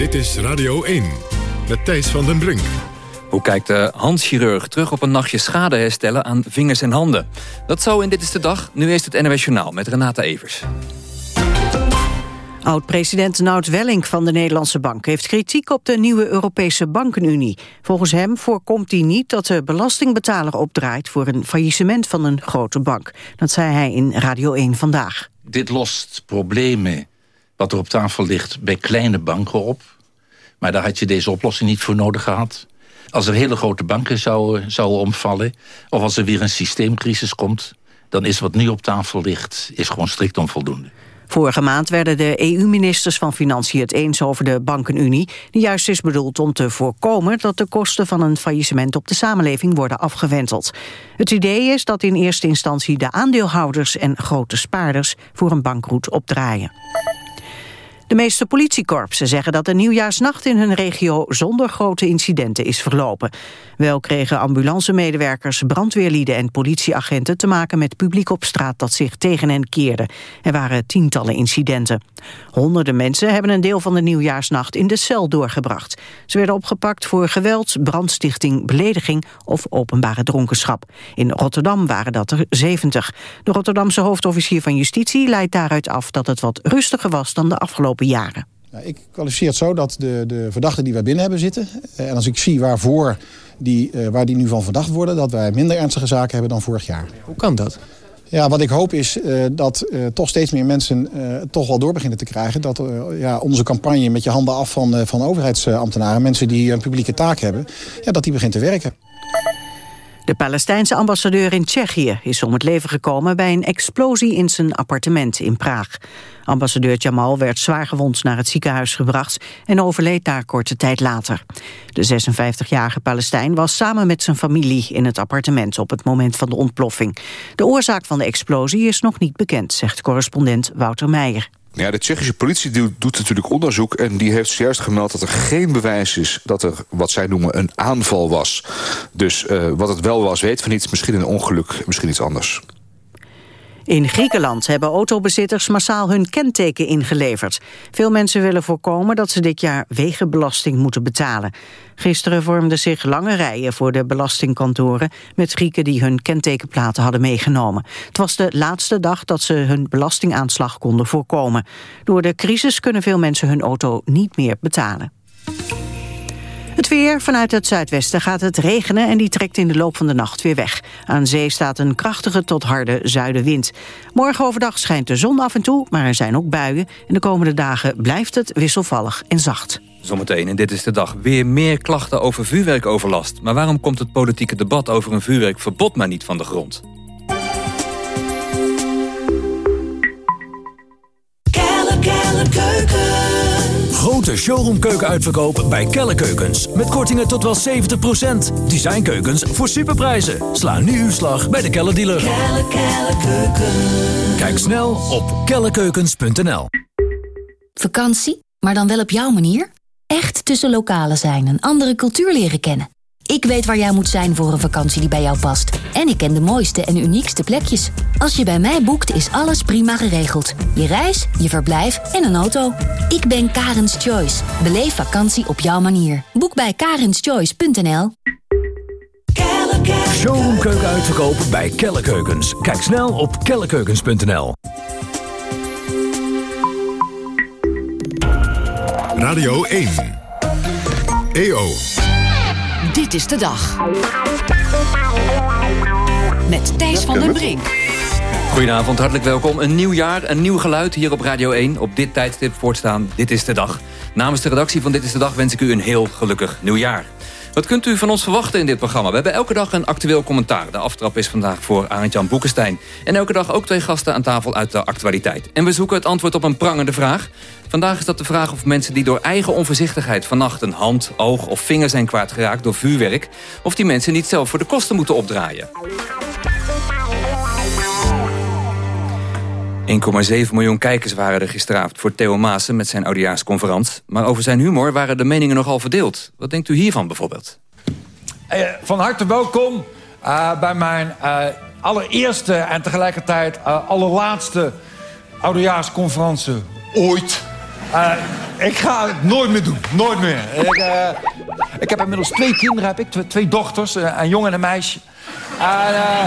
Dit is Radio 1 met Thijs van den Brink. Hoe kijkt de handchirurg terug op een nachtje schade herstellen aan vingers en handen? Dat zo in Dit is de Dag. Nu is het NOS Journaal met Renata Evers. Oud-president Nout Welling van de Nederlandse Bank heeft kritiek op de nieuwe Europese Bankenunie. Volgens hem voorkomt hij niet dat de belastingbetaler opdraait voor een faillissement van een grote bank. Dat zei hij in Radio 1 vandaag. Dit lost problemen wat er op tafel ligt bij kleine banken op. Maar daar had je deze oplossing niet voor nodig gehad. Als er hele grote banken zouden, zouden omvallen... of als er weer een systeemcrisis komt... dan is wat nu op tafel ligt is gewoon strikt onvoldoende. Vorige maand werden de EU-ministers van Financiën het eens over de bankenunie... die juist is bedoeld om te voorkomen dat de kosten van een faillissement op de samenleving worden afgewenteld. Het idee is dat in eerste instantie de aandeelhouders en grote spaarders voor een bankroet opdraaien. De meeste politiekorpsen zeggen dat de nieuwjaarsnacht in hun regio zonder grote incidenten is verlopen. Wel kregen ambulancemedewerkers, brandweerlieden en politieagenten te maken met publiek op straat dat zich tegen hen keerde. Er waren tientallen incidenten. Honderden mensen hebben een deel van de nieuwjaarsnacht in de cel doorgebracht. Ze werden opgepakt voor geweld, brandstichting, belediging of openbare dronkenschap. In Rotterdam waren dat er 70. De Rotterdamse hoofdofficier van Justitie leidt daaruit af dat het wat rustiger was dan de afgelopen jaren. Nou, ik kwalificeer het zo dat de, de verdachten die wij binnen hebben zitten... Eh, en als ik zie waarvoor die, uh, waar die nu van verdacht worden... dat wij minder ernstige zaken hebben dan vorig jaar. Hoe kan dat? Ja, wat ik hoop is uh, dat uh, toch steeds meer mensen uh, toch wel door beginnen te krijgen. Dat ja, onze campagne met je handen af van, van overheidsambtenaren... mensen die een publieke taak hebben, ja, dat die begint te werken. De Palestijnse ambassadeur in Tsjechië is om het leven gekomen bij een explosie in zijn appartement in Praag. Ambassadeur Jamal werd zwaargewond naar het ziekenhuis gebracht en overleed daar korte tijd later. De 56-jarige Palestijn was samen met zijn familie in het appartement op het moment van de ontploffing. De oorzaak van de explosie is nog niet bekend, zegt correspondent Wouter Meijer. Ja, de Tsjechische politie doet natuurlijk onderzoek... en die heeft zojuist gemeld dat er geen bewijs is... dat er wat zij noemen een aanval was. Dus uh, wat het wel was, weten we niet. Misschien een ongeluk, misschien iets anders. In Griekenland hebben autobezitters massaal hun kenteken ingeleverd. Veel mensen willen voorkomen dat ze dit jaar wegenbelasting moeten betalen. Gisteren vormden zich lange rijen voor de belastingkantoren... met Grieken die hun kentekenplaten hadden meegenomen. Het was de laatste dag dat ze hun belastingaanslag konden voorkomen. Door de crisis kunnen veel mensen hun auto niet meer betalen. Het weer. Vanuit het zuidwesten gaat het regenen en die trekt in de loop van de nacht weer weg. Aan zee staat een krachtige tot harde zuidenwind. Morgen overdag schijnt de zon af en toe, maar er zijn ook buien. En de komende dagen blijft het wisselvallig en zacht. Zometeen en dit is de dag weer meer klachten over vuurwerkoverlast. Maar waarom komt het politieke debat over een vuurwerkverbod maar niet van de grond? Grote showroomkeuken bij Kelle Keukens. Met kortingen tot wel 70%. Designkeukens voor superprijzen. Sla nu uw slag bij de Kelle dealer. Kelle, Kelle Kijk snel op kellekeukens.nl Vakantie, maar dan wel op jouw manier? Echt tussen lokalen zijn en andere cultuur leren kennen. Ik weet waar jij moet zijn voor een vakantie die bij jou past. En ik ken de mooiste en uniekste plekjes. Als je bij mij boekt, is alles prima geregeld. Je reis, je verblijf en een auto. Ik ben Karens Choice. Beleef vakantie op jouw manier. Boek bij karenschoice.nl Showroomkeuken uitverkopen bij Kelle Keukens. Kijk snel op kellekeukens.nl Radio 1 EO dit is de dag. Met Thijs van den Brink. Goedenavond, hartelijk welkom. Een nieuw jaar, een nieuw geluid hier op Radio 1. Op dit tijdstip voortstaan, dit is de dag. Namens de redactie van Dit is de Dag wens ik u een heel gelukkig nieuwjaar. Wat kunt u van ons verwachten in dit programma? We hebben elke dag een actueel commentaar. De aftrap is vandaag voor Arend-Jan Boekenstein. En elke dag ook twee gasten aan tafel uit de actualiteit. En we zoeken het antwoord op een prangende vraag. Vandaag is dat de vraag of mensen die door eigen onvoorzichtigheid... vannacht een hand, oog of vinger zijn kwijtgeraakt door vuurwerk... of die mensen niet zelf voor de kosten moeten opdraaien. 1,7 miljoen kijkers waren er gisteravond voor Theo Maassen met zijn oudejaarsconferentie. Maar over zijn humor waren de meningen nogal verdeeld. Wat denkt u hiervan bijvoorbeeld? Eh, van harte welkom uh, bij mijn uh, allereerste en tegelijkertijd allerlaatste oudejaarsconferentie ooit. Uh, ik ga het nooit meer doen. Nooit meer. Ik, uh, ik heb inmiddels twee kinderen, heb ik. Twee, twee dochters, een jongen en een meisje. En, uh,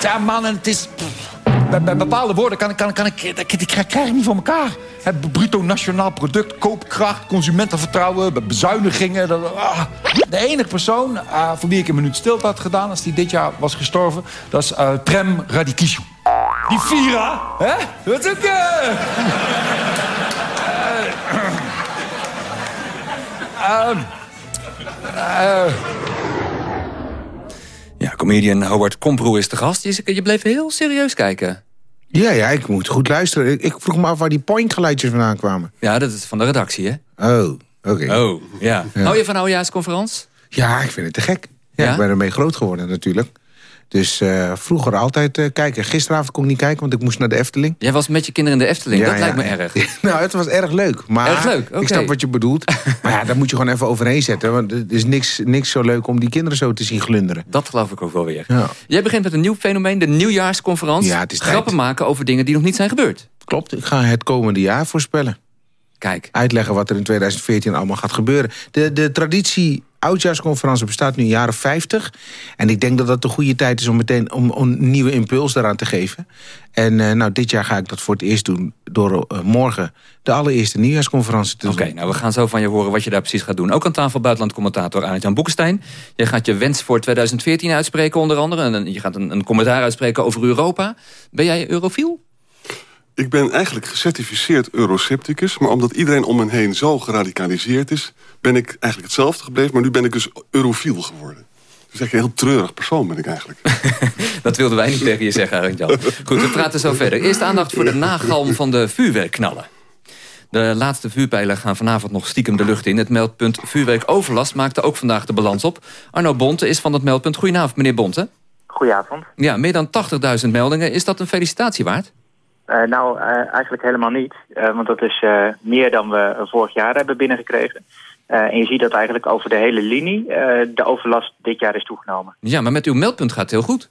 ja, man, het is... Bij, bepaalde woorden kan, kan, kan ik, die krijg, krijg ik niet voor elkaar. Bruto nationaal product, koopkracht, consumentenvertrouwen, bezuinigingen. Ah. De enige persoon uh, voor wie ik een minuut stilte had gedaan... als die dit jaar was gestorven, dat is uh, Prem Radikishou. Die Vira, hè? Dat is ook... Ja, comedian Howard Komproe is de gast. Je, je bleef heel serieus kijken. Ja, ja, ik moet goed luisteren. Ik, vroeg me af waar die point-geluidjes vandaan kwamen. Ja, dat is van de redactie, hè? Oh, oké. Oh, ja. Hou je van oudejaarsconferentie? Ja, ik vind het te gek. Ja, Ik ben ermee groot geworden natuurlijk. Dus uh, vroeger altijd uh, kijken. Gisteravond kon ik niet kijken, want ik moest naar de Efteling. Jij was met je kinderen in de Efteling, dat lijkt me erg. nou, het was erg leuk. Maar erg leuk, okay. ik snap wat je bedoelt. maar ja, daar moet je gewoon even overheen zetten. Want het is niks, niks zo leuk om die kinderen zo te zien glunderen. Dat geloof ik ook wel weer. Ja. Jij begint met een nieuw fenomeen, de nieuwjaarsconferentie. Ja, het is Grappen tijd. maken over dingen die nog niet zijn gebeurd. Klopt, ik ga het komende jaar voorspellen. Kijk. Uitleggen wat er in 2014 allemaal gaat gebeuren. De, de traditie oudjaarsconferentie bestaat nu jaren 50. En ik denk dat dat de goede tijd is om meteen om, om een nieuwe impuls daaraan te geven. En uh, nou, dit jaar ga ik dat voor het eerst doen door uh, morgen de allereerste nieuwjaarsconferentie te doen. Oké, nou we gaan zo van je horen wat je daar precies gaat doen. Ook aan tafel buitenland commentator Arend-Jan Boekenstein. Je gaat je wens voor 2014 uitspreken onder andere. En je gaat een, een commentaar uitspreken over Europa. Ben jij eurofiel? Ik ben eigenlijk gecertificeerd eurocepticus... maar omdat iedereen om me heen zo geradicaliseerd is... ben ik eigenlijk hetzelfde gebleven, maar nu ben ik dus eurofiel geworden. Dus eigenlijk een heel treurig persoon ben ik eigenlijk. dat wilden wij niet tegen je zeggen, Arend-Jan. Goed, we praten zo verder. Eerst aandacht voor de nagalm van de vuurwerkknallen. De laatste vuurpijlen gaan vanavond nog stiekem de lucht in. Het meldpunt vuurwerkoverlast maakte ook vandaag de balans op. Arno Bonte is van het meldpunt. Goedenavond, meneer Bonte. Goedenavond. Ja, meer dan 80.000 meldingen. Is dat een felicitatie waard? Uh, nou, uh, eigenlijk helemaal niet. Uh, want dat is meer dan we vorig jaar hebben binnengekregen. en je ziet dat eigenlijk over de hele linie de overlast dit jaar is toegenomen. Ja, maar met uw meldpunt gaat het heel goed.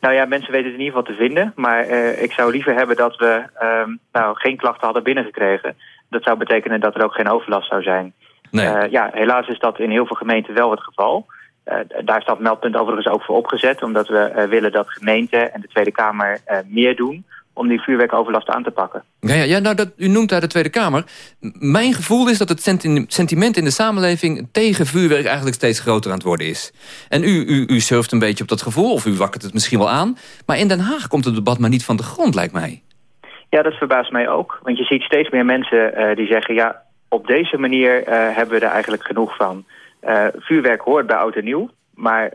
Nou ja, mensen weten het in ieder geval te vinden. Maar ik zou liever hebben dat we ehm, nou, geen klachten hadden binnengekregen. Dat zou betekenen dat er ook geen overlast zou zijn. Nee. ja, helaas is dat in heel veel gemeenten wel het geval. daar staat meldpunt overigens ook voor opgezet. Omdat we willen dat gemeenten en de Tweede Kamer meer doen om die vuurwerkoverlast aan te pakken. Ja, ja, ja nou, dat, u noemt daar de Tweede Kamer. Mijn gevoel is dat het sentiment in de samenleving... tegen vuurwerk eigenlijk steeds groter aan het worden is. En u, u, u surft een beetje op dat gevoel, of u wakkert het misschien wel aan. Maar in Den Haag komt het debat maar niet van de grond, lijkt mij. Ja, dat verbaast mij ook. Want je ziet steeds meer mensen uh, die zeggen... ja, op deze manier uh, hebben we er eigenlijk genoeg van. Uh, vuurwerk hoort bij oud en nieuw. Maar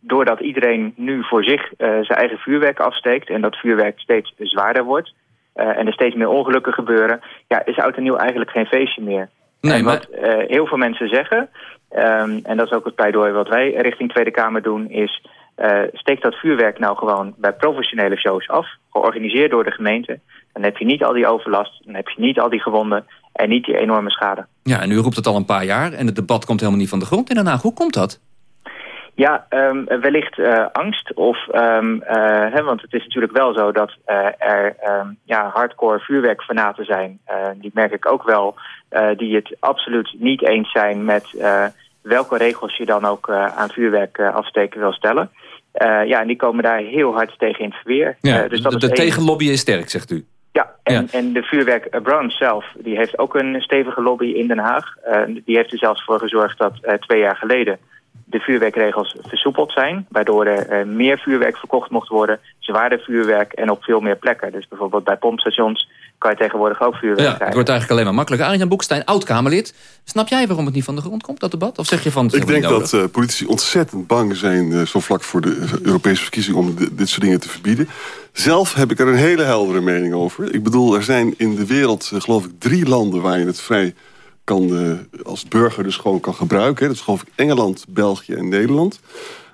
doordat iedereen nu voor zich uh, zijn eigen vuurwerk afsteekt... en dat vuurwerk steeds zwaarder wordt... Uh, en er steeds meer ongelukken gebeuren... ja, is oud en nieuw eigenlijk geen feestje meer. Nee, en wat maar... uh, heel veel mensen zeggen... Um, en dat is ook het pleidooi wat wij richting Tweede Kamer doen... is steek dat vuurwerk nou gewoon bij professionele shows af... georganiseerd door de gemeente. Dan heb je niet al die overlast, dan heb je niet al die gewonden... en niet die enorme schade. Ja, en u roept het al een paar jaar... en het debat komt helemaal niet van de grond in Den Haag. Hoe komt dat? Ja, um, wellicht uh, angst. Of, um, uh, hè, want het is natuurlijk wel zo dat uh, er um, ja, hardcore vuurwerkfanaten zijn. die merk ik ook wel. die het absoluut niet eens zijn met welke regels je dan ook aan vuurwerk afsteken wil stellen. ja, en die komen daar heel hard tegen in het verweer. Ja, dus dat de, de tegenlobby is sterk, zegt u. Ja, en, ja. en de vuurwerkbranche zelf, die heeft ook een stevige lobby in Den Haag. die heeft er zelfs voor gezorgd dat twee jaar geleden de vuurwerkregels versoepeld zijn... waardoor er uh, meer vuurwerk verkocht mocht worden, zwaarder vuurwerk en op veel meer plekken. Dus bijvoorbeeld bij pompstations kan je tegenwoordig ook vuurwerk ja, krijgen. Het wordt eigenlijk alleen maar makkelijker. Arjan Boekstein, oud-Kamerlid. Snap jij waarom het niet van de grond komt, dat debat? Of zeg je van... Het Ik denk dat uh, politici ontzettend bang zijn... Uh, zo vlak voor de Europese verkiezing om de, dit soort dingen te verbieden. Zelf heb ik er een hele heldere mening over. Ik bedoel, er zijn in de wereld, geloof ik, drie landen... waar je het vrij kan uh, als burger dus gewoon kan gebruiken. Dat is geloof ik Engeland, België en Nederland.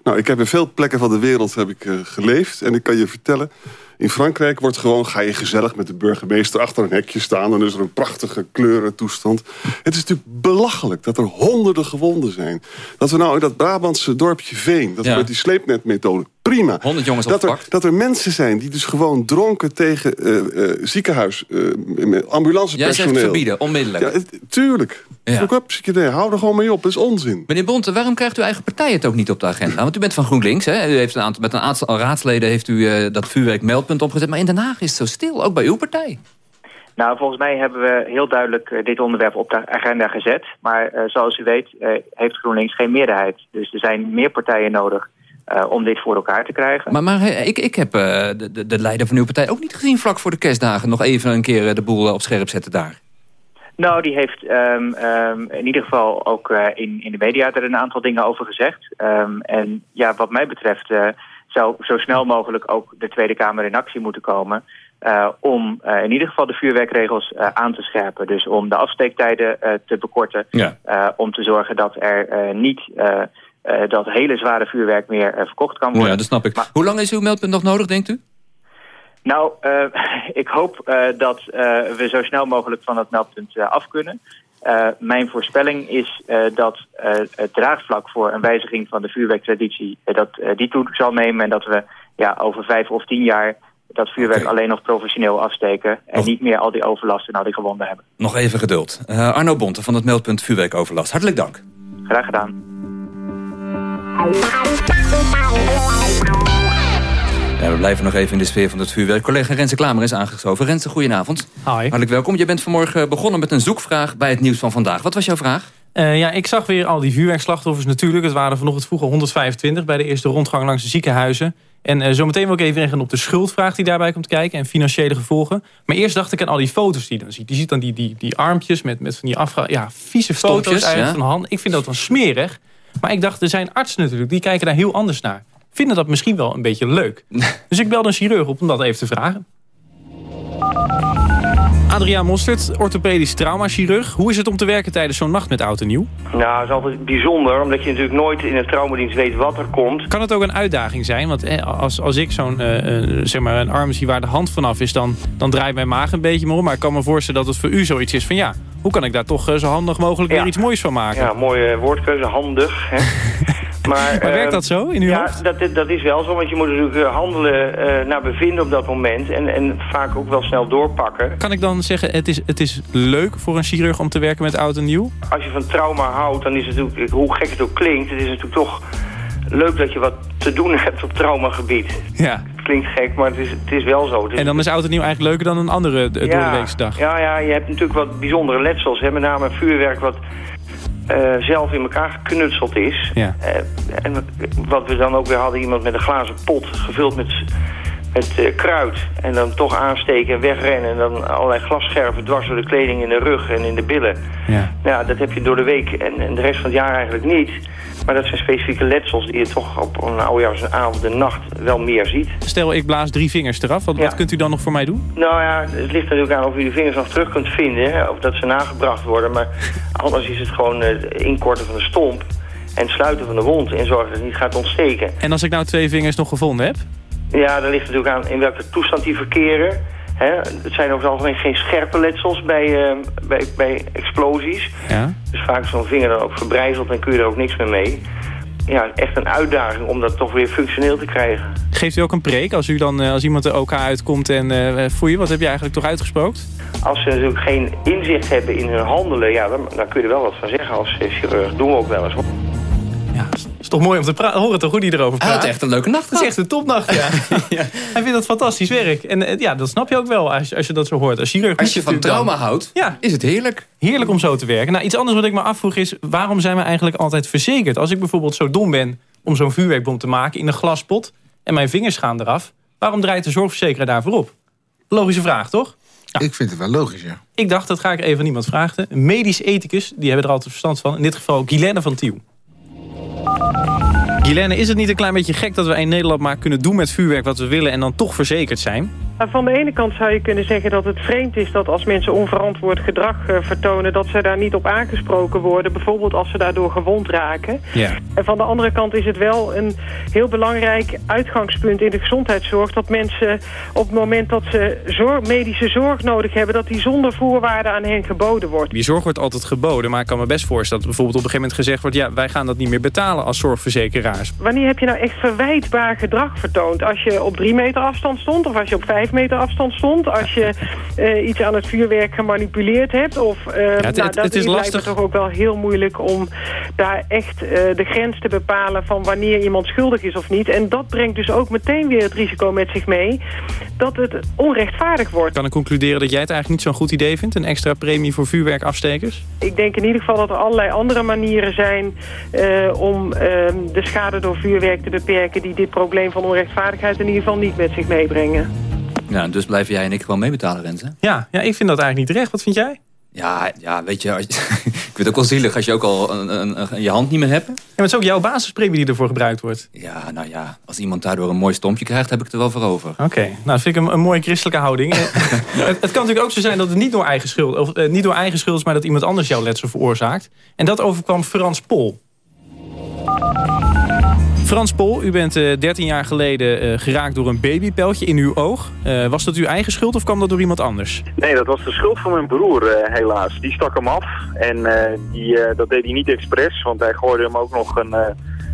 Nou, ik heb in veel plekken van de wereld heb ik, uh, geleefd. En ik kan je vertellen, In Frankrijk wordt gewoon, ga je gezellig met de burgemeester achter een hekje staan... en is er een prachtige kleurentoestand. Het is natuurlijk belachelijk dat er honderden gewonden zijn. Dat we nou in dat Brabantse dorpje Veen... dat Ja. we met die sleepnetmethode, prima. 100 jongens dat er, dat er mensen zijn die dus gewoon dronken tegen eh, eh, ziekenhuis... eh, met ambulancepersoneel... Jij zegt verbieden, onmiddellijk. Ja, het- tuurlijk. Ja. Ook op, hou er gewoon mee op, dat is onzin. Meneer Bonte, waarom krijgt uw eigen partij het ook niet op de agenda? Want u bent van GroenLinks. Hè? U heeft een aantal, met een aantal raadsleden heeft u eh, dat vuurwerk opgezet. Maar in Den Haag is het zo stil, ook bij uw partij. Nou, volgens mij hebben we heel duidelijk eh, dit onderwerp op de agenda gezet. Maar eh, zoals u weet eh, heeft GroenLinks geen meerderheid. Dus er zijn meer partijen nodig om dit voor elkaar te krijgen. Maar, maar ik, ik heb de, de, de leider van uw partij ook niet gezien... vlak voor de kerstdagen nog even een keer de boel op scherp zetten daar. Nou, die heeft ehm, ehm, in ieder geval ook in, in de media er een aantal dingen over gezegd. Ehm, en ja, wat mij betreft zou zo snel mogelijk ook de Tweede Kamer in actie moeten komen... eh, om eh, in ieder geval de vuurwerkregels eh, aan te scherpen. Dus om de afsteektijden te bekorten. Ja. om te zorgen dat er niet dat hele zware vuurwerk meer verkocht kan worden. Ja, dat snap ik. Maar, Hoe lang is uw meldpunt nog nodig, denkt u? Nou, ik hoop dat we zo snel mogelijk van dat meldpunt af kunnen. Mijn voorspelling is dat het draagvlak voor een wijziging van de vuurwerktraditie... dat die toe zal nemen en dat we ja, over vijf of tien jaar dat vuurwerk okay. alleen nog professioneel afsteken... en nog... niet meer al die overlast en al die gewonden hebben. Nog even geduld. Arno Bonte van het meldpunt vuurwerkoverlast. Hartelijk dank. Graag gedaan. Ja, we blijven nog even in de sfeer van het vuurwerk. Collega Renze Klamer is aangeschoven. Renze, goedenavond. Hi. Hartelijk welkom. Je bent vanmorgen begonnen met een zoekvraag bij het nieuws van vandaag. Wat was jouw vraag? Uh, ja, ik zag weer al die vuurwerkslachtoffers natuurlijk. Het waren vanochtend vroeger 125 bij de eerste rondgang langs de ziekenhuizen. En uh, zometeen wil ik even ingaan op de schuldvraag die daarbij komt kijken... en financiële gevolgen. Maar eerst dacht ik aan al die foto's die je dan ziet. Je ziet dan die, die, die armpjes met, met van die afga ja, vieze foto's eigenlijk ja? van hand. Ik vind dat dan smerig. Maar ik dacht, er zijn artsen natuurlijk, die kijken daar heel anders naar. Vinden dat misschien wel een beetje leuk. dus ik belde een chirurg op om dat even te vragen. Adriaan Mostert, orthopedisch traumachirurg. Hoe is het om te werken tijdens zo'n nacht met oud en nieuw? Nou, het is altijd bijzonder, omdat je natuurlijk nooit in het traumadienst weet wat er komt. Kan het ook een uitdaging zijn? Want eh, als, als ik zo'n uh, zeg maar een arm zie waar de hand vanaf is, dan, dan draait mijn maag een beetje meer om. Maar ik kan me voorstellen dat het voor u zoiets is van ja, hoe kan ik daar toch uh, zo handig mogelijk ja. weer iets moois van maken? Ja, mooie woordkeuze, handig. Hè? Maar, maar werkt dat zo in uw ja, hoofd? Dat, dat is wel zo, want je moet natuurlijk handelen uh, naar bevinden op dat moment. En, en vaak ook wel snel doorpakken. Kan ik dan zeggen, het is, het is leuk voor een chirurg om te werken met oud en nieuw? Als je van trauma houdt, dan is het natuurlijk, hoe gek het ook klinkt... het is natuurlijk toch leuk dat je wat te doen hebt op traumagebied. Ja. Het klinkt gek, maar het is, het is wel zo. En dan is oud en nieuw eigenlijk leuker dan een andere ja, doordeweekse dag? Ja, ja, je hebt natuurlijk wat bijzondere letsels. Hè? Met name vuurwerk wat... Uh, zelf in elkaar geknutseld is. Ja. Uh, en wat we dan ook weer hadden, iemand met een glazen pot gevuld met, met uh, kruid. En dan toch aansteken en wegrennen. En dan allerlei glasscherven dwars door de kleding in de rug en in de billen. Ja. Nou, dat heb je door de week en, en de rest van het jaar eigenlijk niet. Maar dat zijn specifieke letsels die je toch op een oudejaarsavond en nacht wel meer ziet. Stel, ik blaas drie vingers eraf. Wat, ja. wat, kunt u dan nog voor mij doen? Nou ja, het ligt natuurlijk aan of u de vingers nog terug kunt vinden. Hè, of dat ze nagebracht worden. Maar anders is het gewoon het inkorten van de stomp. En sluiten van de wond. En zorgen dat het niet gaat ontsteken. En als ik nou twee vingers nog gevonden heb? Ja, dan ligt natuurlijk aan in welke toestand die verkeren. Hè, het zijn over het algemeen geen scherpe letsels bij, uh, bij, bij explosies. Ja. Dus vaak is zo'n vinger dan ook verbrijzeld en kun je er ook niks meer mee. Ja, echt een uitdaging om dat toch weer functioneel te krijgen. Geeft u ook een preek als, u dan, als iemand de OK uitkomt en uh, foei, wat heb je eigenlijk toch uitgesprokt? Als ze natuurlijk geen inzicht hebben in hun handelen, ja, dan, dan kun je er wel wat van zeggen als chirurg. Doen we ook wel eens. Ja, is toch mooi om te horen toch hoe die erover praat. Hij had echt een leuke nacht Dat is echt een topnacht, ja. ja. Hij vindt dat fantastisch werk. En ja, dat snap je ook wel als, als je dat zo hoort. Als, chirurg als je van trauma dan. houdt, ja. is het heerlijk. Heerlijk om zo te werken. Nou, iets anders wat ik me afvroeg is... waarom zijn we eigenlijk altijd verzekerd? Als ik bijvoorbeeld zo dom ben om zo'n vuurwerkbom te maken in een glaspot... en mijn vingers gaan eraf... waarom draait de zorgverzekeraar daarvoor op? Logische vraag, toch? Nou, ik vind het wel logisch, ja. Ik dacht, dat ga ik even aan iemand vragen. Een medisch ethicus, die hebben er altijd verstand van. In dit geval Guilaine van Tiel. Guilaine, is het niet een klein beetje gek dat we in Nederland maar kunnen doen met vuurwerk wat we willen en dan toch verzekerd zijn? Van de ene kant zou je kunnen zeggen dat het vreemd is dat als mensen onverantwoord gedrag uh, vertonen... dat ze daar niet op aangesproken worden. Bijvoorbeeld als ze daardoor gewond raken. Ja. En van de andere kant is het wel een heel belangrijk uitgangspunt in de gezondheidszorg... dat mensen op het moment dat ze zorg, medische zorg nodig hebben... dat die zonder voorwaarden aan hen geboden wordt. Die zorg wordt altijd geboden, maar ik kan me best voorstellen... dat bijvoorbeeld op een gegeven moment gezegd wordt... ja, wij gaan dat niet meer betalen als zorgverzekeraars. Wanneer heb je nou echt verwijtbaar gedrag vertoond? Als je op drie meter afstand stond of als je op vijf meter afstand stond? Als je uh, iets aan het vuurwerk gemanipuleerd hebt? Of, uh, ja, het, nou, het, het is lastig. toch ook wel heel moeilijk om daar echt uh, de grens te bepalen... van wanneer iemand schuldig is of niet. En dat brengt dus ook meteen weer het risico met zich mee... dat het onrechtvaardig wordt. Kan ik concluderen dat jij het eigenlijk niet zo'n goed idee vindt? Een extra premie voor vuurwerkafstekers? Ik denk in ieder geval dat er allerlei andere manieren zijn... Om uh, de schade door vuurwerk te beperken... die dit probleem van onrechtvaardigheid in ieder geval niet met zich meebrengen. Ja, dus blijven jij en ik gewoon meebetalen, Renze? Ja, ja, ik vind dat eigenlijk niet terecht. Wat vind jij? Ja, ja weet je, als ik vind het ook wel zielig als je ook al een, een, een, je hand niet meer hebt. Ja, maar het is ook jouw basispremie die ervoor gebruikt wordt. Ja, nou ja, als iemand daardoor een mooi stompje krijgt, heb ik het er wel voor over. Oké, okay. nou dat vind ik een, een mooie christelijke houding. het, het, kan natuurlijk ook zo zijn dat het niet door eigen schuld, of uh, niet door eigen schuld is, maar dat iemand anders jouw letsel veroorzaakt. En dat overkwam Frans Pol. Frans Pol, u bent uh, 13 jaar geleden uh, geraakt door een babypeltje in uw oog. Uh, was dat uw eigen schuld of kwam dat door iemand anders? Nee, dat was de schuld van mijn broer helaas. Die stak hem af en die, dat deed hij niet expres, want hij gooide hem ook nog een,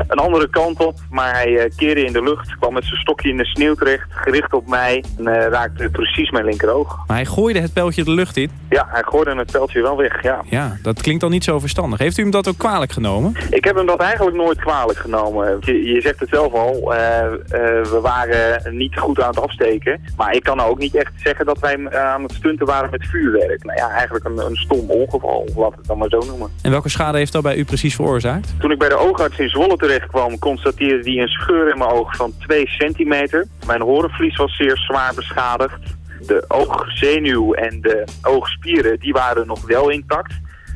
een andere kant op. Maar hij keerde in de lucht, kwam met zijn stokje in de sneeuw terecht, gericht op mij en raakte precies mijn linkeroog. Maar hij gooide het pijltje de lucht in? Ja, hij gooide het pijltje wel weg, ja. Ja, dat klinkt al niet zo verstandig. Heeft u hem dat ook kwalijk genomen? Ik heb hem dat eigenlijk nooit kwalijk genomen. Je, je zegt het zelf al, uh, uh, we waren niet goed aan het afsteken. Maar ik kan ook niet echt zeggen dat wij aan het stunten waren met vuurwerk. Nou ja, eigenlijk een, een stom ongeval, laat het dan maar zo noemen. En welke schade heeft dat bij u precies veroorzaakt? Toen ik bij de oogarts in Zwolle terecht kwam, constateerde hij een scheur in mijn oog van 2 centimeter. Mijn horenvlies was zeer zwaar beschadigd. De oogzenuw en de oogspieren, die waren nog wel intact.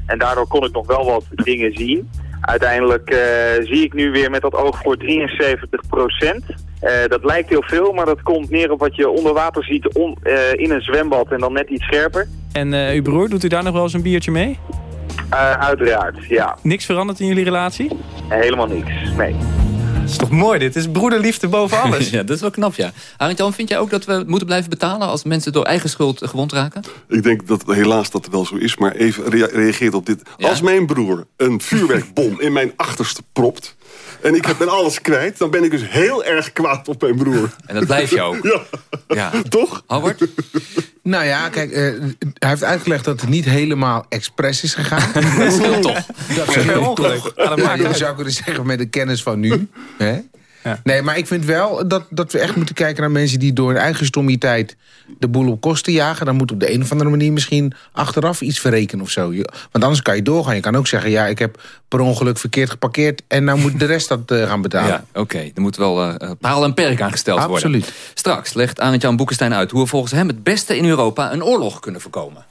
En daardoor kon ik nog wel wat dingen zien. Uiteindelijk uh, zie ik nu weer met dat oog voor 73 procent. Uh, dat lijkt heel veel, maar dat komt neer op wat je onder water ziet uh, in een zwembad en dan net iets scherper. En uw broer, doet u daar nog wel eens een biertje mee? Uiteraard, ja. Niks veranderd in jullie relatie? helemaal niks, nee. Dat is toch mooi dit? Is broederliefde boven alles. ja, dat is wel knap, ja. Arend-Jan, vind jij ook dat we moeten blijven betalen... als mensen door eigen schuld gewond raken? Ik denk dat helaas dat wel zo is, maar even rea reageert op dit. Ja? Als mijn broer een vuurwerkbom in mijn achterste propt... en ik ben alles kwijt, dan ben ik dus heel erg kwaad op mijn broer. En dat blijf je ook. ja. ja. Toch? Howard? Nou ja, kijk, uh, hij heeft uitgelegd dat het niet helemaal expres is gegaan. dat scheelt toch? Dat scheelt toch. Ja, dat maakt, zou kunnen zeggen met de kennis van nu. Hè? Ja. Nee, maar ik vind wel dat, dat we echt moeten kijken naar mensen... die door hun eigen stommiteit de boel op kosten jagen. Dan moet op de een of andere manier misschien achteraf iets verrekenen of zo. Want anders kan je doorgaan. Je kan ook zeggen, ja, ik heb per ongeluk verkeerd geparkeerd... en nou moet de rest dat uh, gaan betalen. Ja, oké. Okay. Er moet wel uh, paal en perk aangesteld Absoluut. worden. Straks legt Arend-Jan Boekenstein uit... hoe we volgens hem het beste in Europa een oorlog kunnen voorkomen.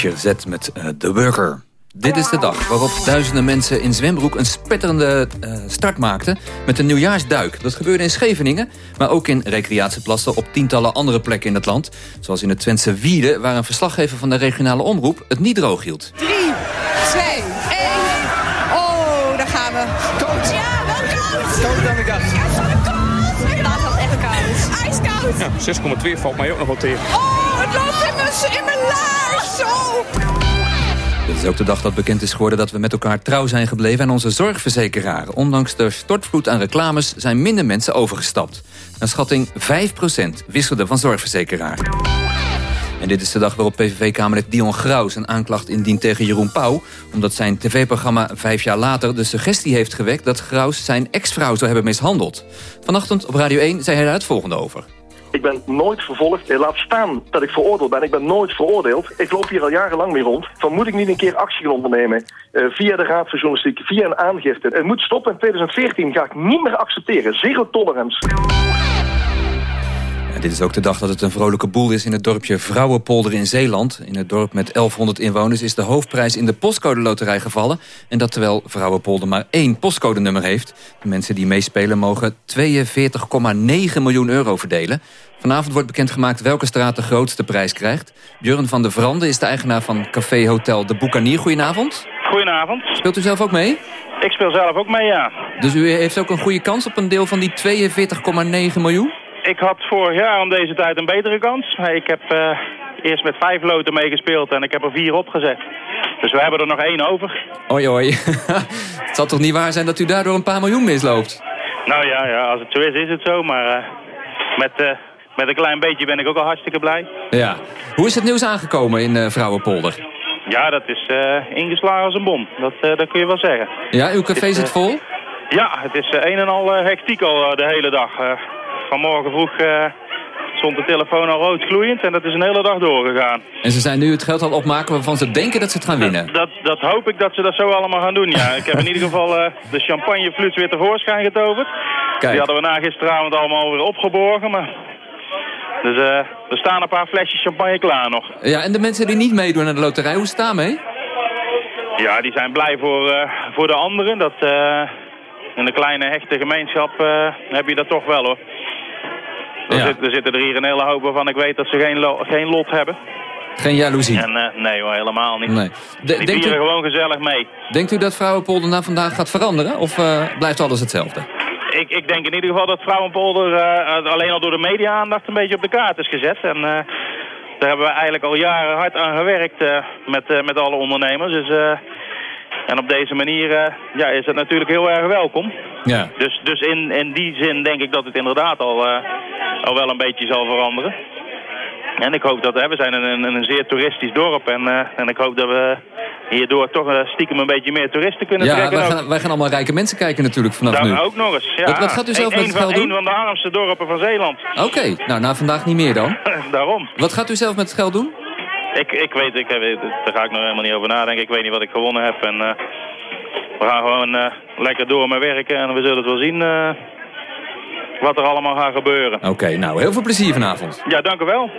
Fischer Z met uh, The Worker. Dit is de dag waarop duizenden mensen in Zwembroek een spetterende uh, start maakten met een nieuwjaarsduik. Dat gebeurde in Scheveningen, maar ook in recreatieplassen op tientallen andere plekken in het land. Zoals in het Twentse Wiede, waar een verslaggever van de regionale omroep het niet droog hield. 3, 2, 1. Oh, daar gaan we. Koud. Ja, wel koud. Kouder dan ik dacht. Ja, zo koud. Inderdaad echt koud. IJskoud. Ja, 6,2 valt mij ook nog wel tegen. Oh, het loopt in mijn, in mijn laars. Dit is ook de dag dat bekend is geworden dat we met elkaar trouw zijn gebleven aan onze zorgverzekeraar. Ondanks de stortvloed aan reclames zijn minder mensen overgestapt. Een schatting 5% wisselden van zorgverzekeraar. En dit is de dag waarop PVV-kamerlid Dion Graus een aanklacht indient tegen Jeroen Pauw... omdat zijn tv-programma vijf jaar later de suggestie heeft gewekt... dat Graus zijn ex-vrouw zou hebben mishandeld. Vannachtend op Radio 1 zei hij daar het volgende over. Ik ben nooit vervolgd. Laat staan dat ik veroordeeld ben. Ik ben nooit veroordeeld. Ik loop hier al jarenlang mee rond. Van moet ik niet een keer actie gaan ondernemen? Uh, via de Raad voor Journalistiek, via een aangifte. Het moet stoppen. In 2014 ga ik niet meer accepteren. Zero tolerance. En dit is ook de dag dat het een vrolijke boel is in het dorpje Vrouwenpolder in Zeeland. In het dorp met 1100 inwoners is de hoofdprijs in de postcode loterij gevallen. En dat terwijl Vrouwenpolder maar één postcodenummer heeft. De mensen die meespelen mogen 42,9 miljoen euro verdelen. Vanavond wordt bekendgemaakt welke straat de grootste prijs krijgt. Björn van der Vrande is de eigenaar van Café Hotel De Boekanier. Goedenavond. Goedenavond. Speelt u zelf ook mee? Ik speel zelf ook mee, ja. Dus u heeft ook een goede kans op een deel van die 42,9 miljoen? Ik had vorig jaar om deze tijd een betere kans. Ik heb uh, eerst met vijf loten meegespeeld en ik heb er vier opgezet. Dus we hebben er nog één over. Oi, oi. het zal toch niet waar zijn dat u daardoor een paar miljoen misloopt? Nou ja, ja als het zo is, is het zo. Maar uh, met, uh, met een klein beetje ben ik ook al hartstikke blij. Ja. Hoe is het nieuws aangekomen in Vrouwenpolder? Ja, dat is ingeslagen als een bom. Dat, dat kun je wel zeggen. Ja, uw café zit vol? Ja, het is een en al hectiek al de hele dag vanmorgen vroeg uh, stond de telefoon al rood gloeiend en dat is een hele dag doorgegaan. En ze zijn nu het geld al opmaken waarvan ze denken dat ze het gaan winnen? Dat, dat, dat hoop ik dat ze dat zo allemaal gaan doen, ja. ik heb in ieder geval uh, de champagnefluits weer tevoorschijn getoverd. Kijk. Die hadden we na gisteravond allemaal weer opgeborgen, maar... Dus uh, er staan een paar flesjes champagne klaar nog. Ja, en de mensen die niet meedoen aan de loterij, hoe staan mee? Ja, die zijn blij voor, voor de anderen. Dat, in een kleine hechte gemeenschap heb je dat toch wel hoor. Er, Ja. zit, er zitten er hier een hele hoop waarvan ik weet dat ze geen, lo- geen lot hebben. Geen jaloezie? En eh, nee hoor, helemaal niet. Nee. De- Die denkt, vieren u, gewoon gezellig mee. denkt u dat Vrouwenpolder na vandaag gaat veranderen? Of eh, blijft alles hetzelfde? Ik, ik denk in ieder geval dat Vrouwenpolder eh, alleen al door de media-aandacht een beetje op de kaart is gezet. En daar hebben we eigenlijk al jaren hard aan gewerkt met, met alle ondernemers. Dus, en op deze manier ja, is het natuurlijk heel erg welkom. Ja. Dus, dus in, in die zin denk ik dat het inderdaad al, al wel een beetje zal veranderen. En ik hoop dat hè, we zijn een, een, een zeer toeristisch dorp en, eh, en ik hoop dat we hierdoor toch eh, stiekem een beetje meer toeristen kunnen Ja, trekken. wij gaan, wij gaan allemaal rijke mensen kijken natuurlijk vanaf Daar nu. ook nog eens. Ja. Wat, wat gaat u zelf met het van, geld doen? Een van de armste dorpen van Zeeland. Oké, nou na vandaag niet meer dan. Daarom. Wat gaat u zelf met het geld doen? Ik, ik weet, ik, heb- daar ga ik nog helemaal niet over nadenken. Ik weet niet wat ik gewonnen heb. En, eh, we gaan gewoon lekker door met werken en we zullen het wel zien wat er allemaal gaat gebeuren. Oké, nou heel veel plezier vanavond. Ja, dank u wel.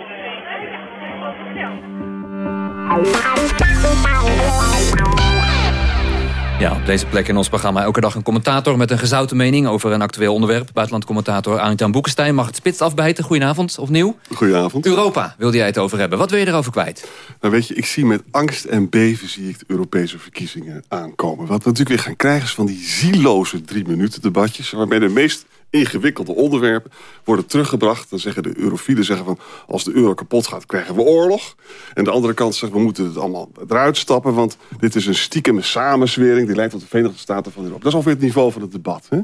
Ja, op deze plek in ons programma elke dag een commentator met een gezouten mening over een actueel onderwerp. Buitenlandcommentator Arjan Boekenstein mag het spits afbijten. Goedenavond opnieuw. Goedenavond. Europa wilde jij het over hebben. Wat wil je erover kwijt? Nou weet je, ik zie met angst en beven zie ik de Europese verkiezingen aankomen. Wat we natuurlijk weer gaan krijgen is van die zieloze drie minuten debatjes... waarbij de meest ingewikkelde onderwerpen worden teruggebracht. Dan zeggen de eurofielen zeggen van als de euro kapot gaat krijgen we oorlog. En de andere kant zegt we moeten het allemaal eruit stappen... want dit is een stiekeme samenzwering die leidt tot de Verenigde Staten van Europa. Dat is ongeveer het niveau van het debat. Hè?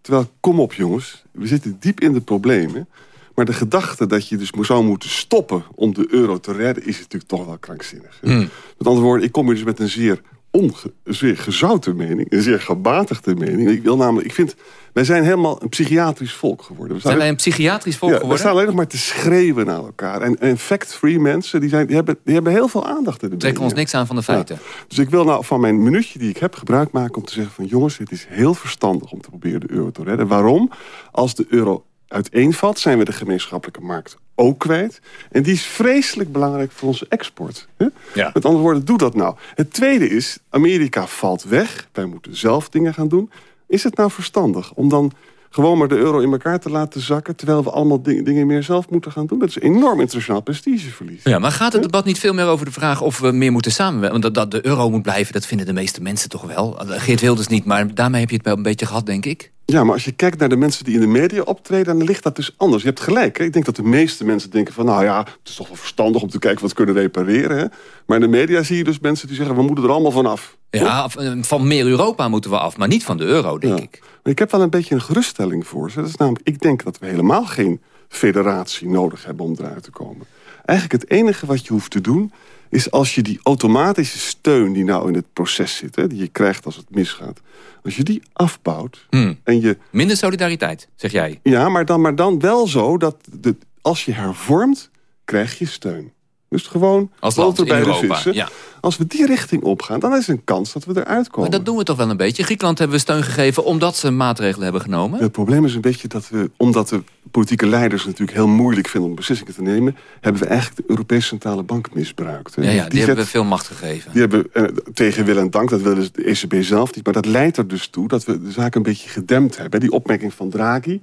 Terwijl, kom op jongens, we zitten diep in de problemen... Maar de gedachte dat je dus zou moeten stoppen om de euro te redden... is natuurlijk toch wel krankzinnig. hè? Met andere woorden, ik kom hier dus met een zeer, onge, een zeer gezouten mening. Een zeer gematigde mening. Ik wil namelijk, ik vind, wij zijn helemaal een psychiatrisch volk geworden. We Zijn wij een psychiatrisch volk ja, we geworden? staan alleen nog maar te schreeuwen naar elkaar. En, en fact-free mensen, die, zijn, die, hebben, die hebben heel veel aandacht in de Trekken ons niks aan van de feiten. dus ik wil nou van mijn minuutje die ik heb gebruik maken om te zeggen van... jongens, het is heel verstandig om te proberen de euro te redden. Waarom? Als de euro uiteenvalt... zijn we de gemeenschappelijke markt ook kwijt. En die is vreselijk belangrijk voor onze export. Hè? Ja. Met andere woorden, doe dat nou. Het tweede is, Amerika valt weg. Wij moeten zelf dingen gaan doen. Is het nou verstandig om dan gewoon maar de euro in elkaar te laten zakken... terwijl we allemaal ding- dingen meer zelf moeten gaan doen? Dat is een enorm internationaal prestigeverlies. Ja, maar gaat het debat niet veel meer over de vraag of we meer moeten samenwerken? Want dat, dat de euro moet blijven, dat vinden de meeste mensen toch wel. Geert Wilders niet, maar daarmee heb je het wel een beetje gehad, denk ik. Ja, maar als je kijkt naar de mensen die in de media optreden... dan ligt dat dus anders. Je hebt gelijk. Hè? Ik denk dat de meeste mensen denken van... nou ja, het is toch wel verstandig om te kijken wat we kunnen repareren. Hè? Maar in de media zie je dus mensen die zeggen... we moeten er allemaal vanaf. Ja, van meer Europa moeten we af, maar niet van de euro, denk Ja. ik. Maar ik heb wel een beetje een geruststelling voor ze. Dat is namelijk, ik denk dat we helemaal geen federatie nodig hebben om eruit te komen. Eigenlijk het enige wat je hoeft te doen... is als je die automatische steun die nou in het proces zit... Hè, die je krijgt als het misgaat... als je die afbouwt en je... Minder solidariteit, zeg jij. Ja, maar dan, maar dan wel zo dat de, als je hervormt, krijg je steun. Dus gewoon Als land bij de Europa, vissen. ja. Als we die richting opgaan, dan is er een kans dat we eruit komen. Maar dat doen we toch wel een beetje. Griekenland hebben we steun gegeven omdat ze maatregelen hebben genomen. Het probleem is een beetje dat we, omdat de politieke leiders natuurlijk heel moeilijk vinden om beslissingen te nemen, hebben we eigenlijk de Europese Centrale Bank misbruikt. Ja, ja, die, hebben we veel macht gegeven. die hebben eh, tegen wil en dank, dat willen de ECB zelf niet. Maar dat leidt er dus toe dat we de zaak een beetje gedempt hebben. Die opmerking van Draghi,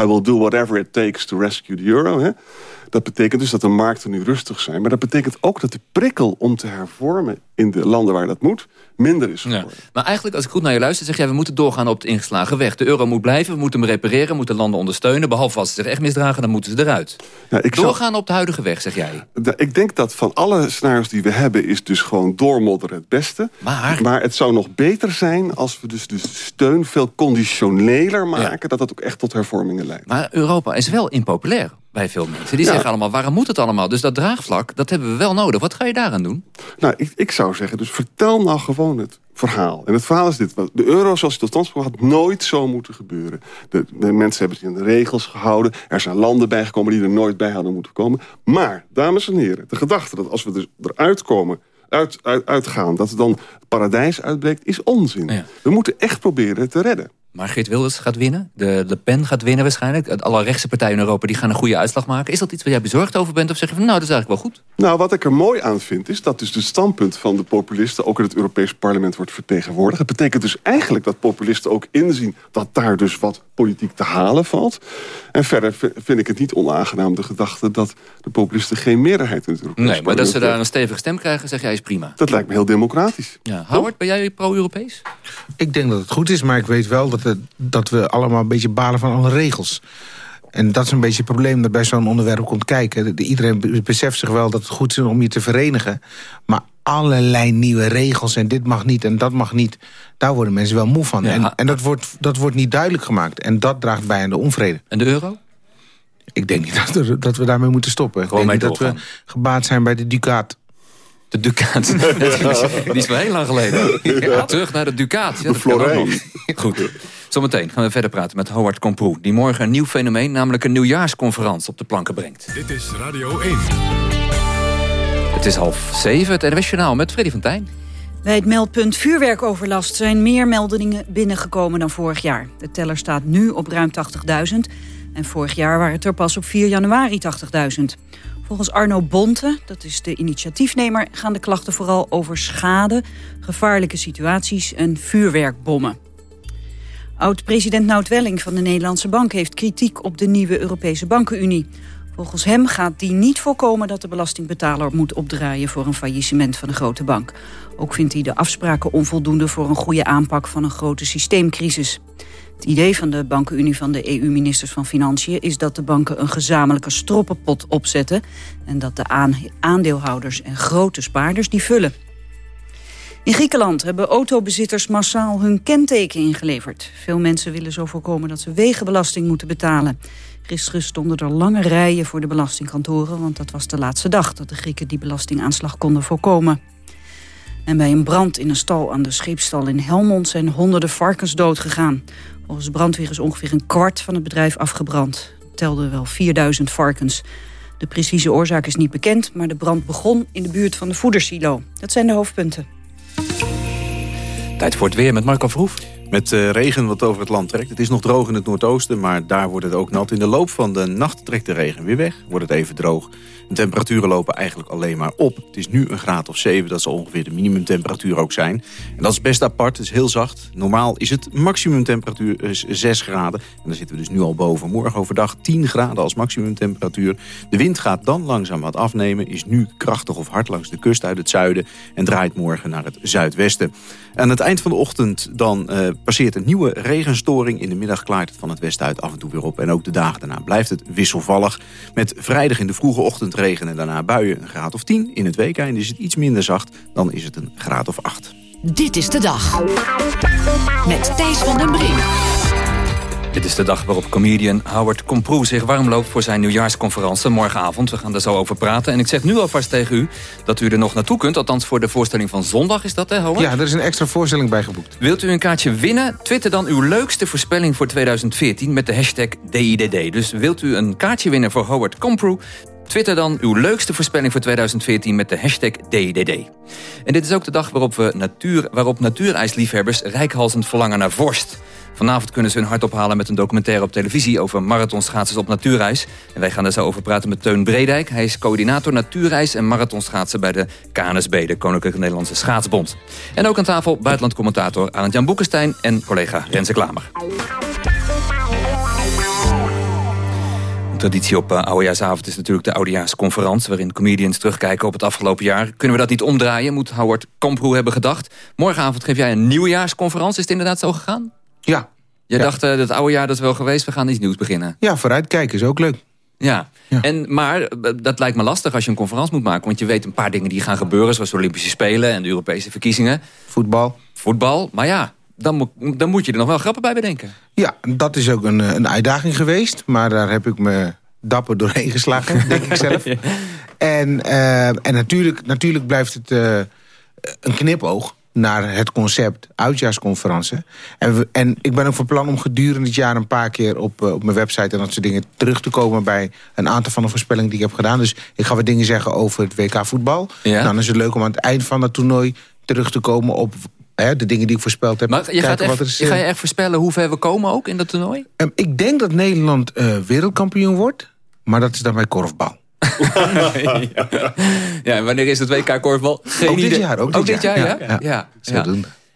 I will do whatever it takes to rescue the euro. Hè. Dat betekent dus dat de markten nu rustig zijn. Maar dat betekent ook dat de prikkel om te hervormen in de landen waar dat moet, minder is geworden. Maar eigenlijk, als ik goed naar je luister, zeg jij... we moeten doorgaan op de ingeslagen weg. De euro moet blijven, we moeten hem repareren... we moeten landen ondersteunen. Behalve als ze zich echt misdragen, dan moeten ze eruit. Ja, ik zou- doorgaan op de huidige weg, zeg jij. Ik denk dat van alle scenario's die we hebben... is dus gewoon doormodderen het beste. Maar? het zou nog beter zijn als we dus de steun veel conditioneler maken... dat dat ook echt tot hervormingen leidt. Maar Europa is wel impopulair bij veel mensen. Die Ja. zeggen allemaal, waarom moet het allemaal? Dus dat draagvlak, dat hebben we wel nodig. Wat ga je daaraan doen? Nou, ik, ik zou zeggen, dus vertel nou gewoon het verhaal. En het verhaal is dit. De euro zoals het tot stand kwam had nooit zo moeten gebeuren. De, de mensen hebben zich aan de regels gehouden. Er zijn landen bijgekomen die er nooit bij hadden moeten komen. Maar, dames en heren, de gedachte dat als we dus eruit komen... Uit, uit, uitgaan, dat er dan paradijs uitbreekt, is onzin. We moeten echt proberen het te redden. Maar Geert Wilders gaat winnen. De Le Pen gaat winnen waarschijnlijk. Alle rechtse partijen in Europa die gaan een goede uitslag maken. Is dat iets waar jij bezorgd over bent? Of zeg je van, nou, dat is eigenlijk wel goed? Nou, wat ik er mooi aan vind, is dat dus het standpunt van de populisten ook in het Europees parlement wordt vertegenwoordigd. Het betekent dus eigenlijk dat populisten ook inzien dat daar dus wat politiek te halen valt. En verder vind ik het niet onaangenaam de gedachte dat de populisten geen meerderheid in het Europees Nee, maar dat parlement ze daar een stevige stem krijgen, zeg jij is prima. Dat lijkt me heel democratisch. Ja. Howard, ben jij pro-Europees? Ik denk dat het goed is, maar ik weet wel dat, dat we allemaal een beetje balen van alle regels. En dat is een beetje het probleem dat bij zo'n onderwerp komt kijken. De- de- Iedereen be- beseft zich wel dat het goed is om je te verenigen. Maar allerlei nieuwe regels en dit mag niet en dat mag niet... daar worden mensen wel moe van. Ja. En, en dat, wordt, dat wordt niet duidelijk gemaakt. En dat draagt bij aan de onvrede. En de euro? Ik denk niet dat, we- dat we daarmee moeten stoppen. Gewoon ik denk mee dat we gebaat zijn bij de Ducaat. De Ducaat. die, is, wel heel lang geleden. Ja, terug naar de Ducaat. Ja, nog. Goed. Zometeen gaan we verder praten met Howard Komproe... die morgen een nieuw fenomeen, namelijk een nieuwjaarsconferentie... op de planken brengt. Dit is Radio 1. Het is half zeven, het NWS Journaal met Freddy van Tijn. Bij het meldpunt vuurwerkoverlast zijn meer meldingen binnengekomen dan vorig jaar. De teller staat nu op ruim 80.000. En vorig jaar waren het er pas op 4 januari 80.000. Volgens Arno Bonte, dat is de initiatiefnemer... gaan de klachten vooral over schade, gevaarlijke situaties en vuurwerkbommen. Oud-president Nout Welling van de Nederlandse Bank... heeft kritiek op de nieuwe Europese Bankenunie. Volgens hem gaat die niet voorkomen dat de belastingbetaler moet opdraaien... voor een faillissement van een grote bank. Ook vindt hij de afspraken onvoldoende voor een goede aanpak van een grote systeemcrisis. Het idee van de bankenunie van de EU-ministers van Financiën... is dat de banken een gezamenlijke stroppenpot opzetten... en dat de aan- aandeelhouders en grote spaarders die vullen. In Griekenland hebben autobezitters massaal hun kenteken ingeleverd. Veel mensen willen zo voorkomen dat ze wegenbelasting moeten betalen. Gisteren stonden er lange rijen voor de belastingkantoren... want dat was de laatste dag dat de Grieken die belastingaanslag konden voorkomen. En bij een brand in een stal aan de scheepstal in Helmond... zijn honderden varkens doodgegaan. Volgens brandweer is ongeveer een kwart van het bedrijf afgebrand. Het telde wel 4000 varkens. De precieze oorzaak is niet bekend... maar de brand begon in de buurt van de voedersilo. Dat zijn de hoofdpunten. Tijd voor het weer met Marco Verhoef. Met uh, regen wat over het land trekt. Het is nog droog in het noordoosten, maar daar wordt het ook nat. In de loop van de nacht trekt de regen weer weg. Wordt het even droog. De temperaturen lopen eigenlijk alleen maar op. Het is nu een graad of 7, dat zal ongeveer de minimumtemperatuur ook zijn. En dat is best apart, het is heel zacht. Normaal is het maximumtemperatuur 6 graden. En daar zitten we dus nu al boven. Morgen overdag 10 graden als maximumtemperatuur. De wind gaat dan langzaam wat afnemen. Is nu krachtig of hard langs de kust uit het zuiden. En draait morgen naar het zuidwesten. Aan het eind van de ochtend dan uh, passeert een nieuwe regenstoring. In de middag klaart het van het westen uit af en toe weer op. En ook de dagen daarna blijft het wisselvallig. Met vrijdag in de vroege ochtend regen en daarna buien een graad of 10. In het weekend is het iets minder zacht. Dan is het een graad of 8. Dit is de dag. Met Thijs van den Brink. Dit is de dag waarop comedian Howard Komproe zich warm loopt voor zijn nieuwjaarsconferentie morgenavond. We gaan daar zo over praten. En ik zeg nu alvast tegen u dat u er nog naartoe kunt. Althans voor de voorstelling van zondag is dat, hè Howard? Ja, er is een extra voorstelling bijgeboekt. Wilt u een kaartje winnen? Twitter dan uw leukste voorspelling voor 2014 met de hashtag DIDD. Dus wilt u een kaartje winnen voor Howard Komproe? Twitter dan uw leukste voorspelling voor 2014 met de hashtag DDD. En dit is ook de dag waarop, we natuur, waarop natuurijsliefhebbers rijkhalsend verlangen naar vorst. Vanavond kunnen ze hun hart ophalen met een documentaire op televisie... over marathonschaatsers op natuurreis. En wij gaan daar zo over praten met Teun Bredijk. Hij is coördinator natuurreis en marathonschaatsen... bij de KNSB, de Koninklijke Nederlandse Schaatsbond. En ook aan tafel buitenlandcommentator Arend-Jan Boekenstein... en collega Renze Klamer. Traditie op uh, Oudejaarsavond is natuurlijk de Oudejaarsconferentie... waarin comedians terugkijken op het afgelopen jaar. Kunnen we dat niet omdraaien, moet Howard Komproe hebben gedacht. Morgenavond geef jij een nieuwjaarsconferentie. Is het inderdaad zo gegaan? Ja. Je dacht, uh, dat oude jaar dat is wel geweest, we gaan iets nieuws beginnen. Ja, vooruitkijken is ook leuk. Ja. ja. En, maar dat lijkt me lastig als je een conferentie moet maken. Want je weet een paar dingen die gaan gebeuren... zoals de Olympische Spelen en de Europese verkiezingen. Voetbal. Voetbal, maar ja, dan, moet, dan moet je er nog wel grappen bij bedenken. Ja, dat is ook een, een uitdaging geweest. Maar daar heb ik me dapper doorheen geslagen, denk ik zelf. En, uh, en natuurlijk, natuurlijk blijft het uh, een knipoog naar het concept oudjaarsconferentie. En, we, en ik ben ook van plan om gedurende het jaar een paar keer op, uh, op mijn website en dat soort dingen terug te komen bij een aantal van de voorspellingen die ik heb gedaan. Dus ik ga wat dingen zeggen over het WK voetbal. Ja. Dan is het leuk om aan het eind van het toernooi terug te komen op hè, de dingen die ik voorspeld heb. Maar je, gaat echt, is, je ga je echt voorspellen hoe ver we komen ook in dat toernooi? Um, ik denk dat Nederland uh, wereldkampioen wordt, maar dat is dan bij korfbal. Ja. ja, en wanneer is het WK korfbal? Geen ook dit idee. jaar. Ook dit, ook dit jaar, jaar, ja? ja. ja.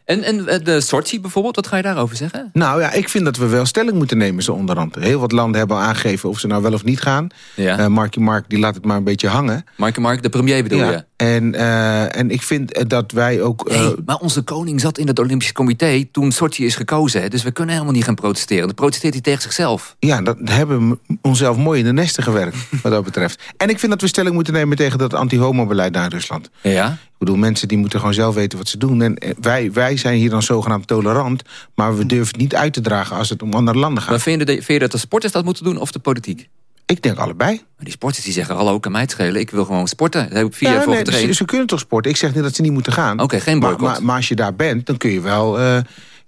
En, en de Sochi bijvoorbeeld, wat ga je daarover zeggen? Nou ja, ik vind dat we wel stelling moeten nemen zo onderhand. Heel wat landen hebben aangegeven of ze nou wel of niet gaan. Ja. Uh, Marky Mark die laat het maar een beetje hangen. Marky Mark, de premier bedoel ja. je? En, uh, en ik vind dat wij ook... Uh, hey, maar onze koning zat in het Olympisch Comité toen Sochi is gekozen. Hè? Dus we kunnen helemaal niet gaan protesteren. Dan protesteert hij tegen zichzelf. Ja, dat hebben we onszelf mooi in de nesten gewerkt, wat dat betreft. En ik vind dat we stelling moeten nemen tegen dat anti-homo-beleid naar Rusland. Ja? Ik bedoel, mensen die moeten gewoon zelf weten wat ze doen. En wij, wij zijn hier dan zogenaamd tolerant... maar we durven het niet uit te dragen als het om andere landen gaat. Maar vind je, de, vind je dat de sporters dat moeten doen of de politiek? Ik denk allebei. Maar die sporters die zeggen, hallo, kan mij het schelen. Ik wil gewoon sporten. Daar heb ik vier jaar voor nee, getraind. Ze, ze, kunnen toch sporten? Ik zeg niet dat ze niet moeten gaan. Oké, okay, geen boycott. Maar, maar, maar, als je daar bent, dan kun je wel uh,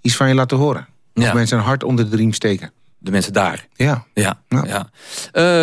iets van je laten horen. Of ja. mensen een hart onder de riem steken. De mensen daar. Ja. ja, ja. ja.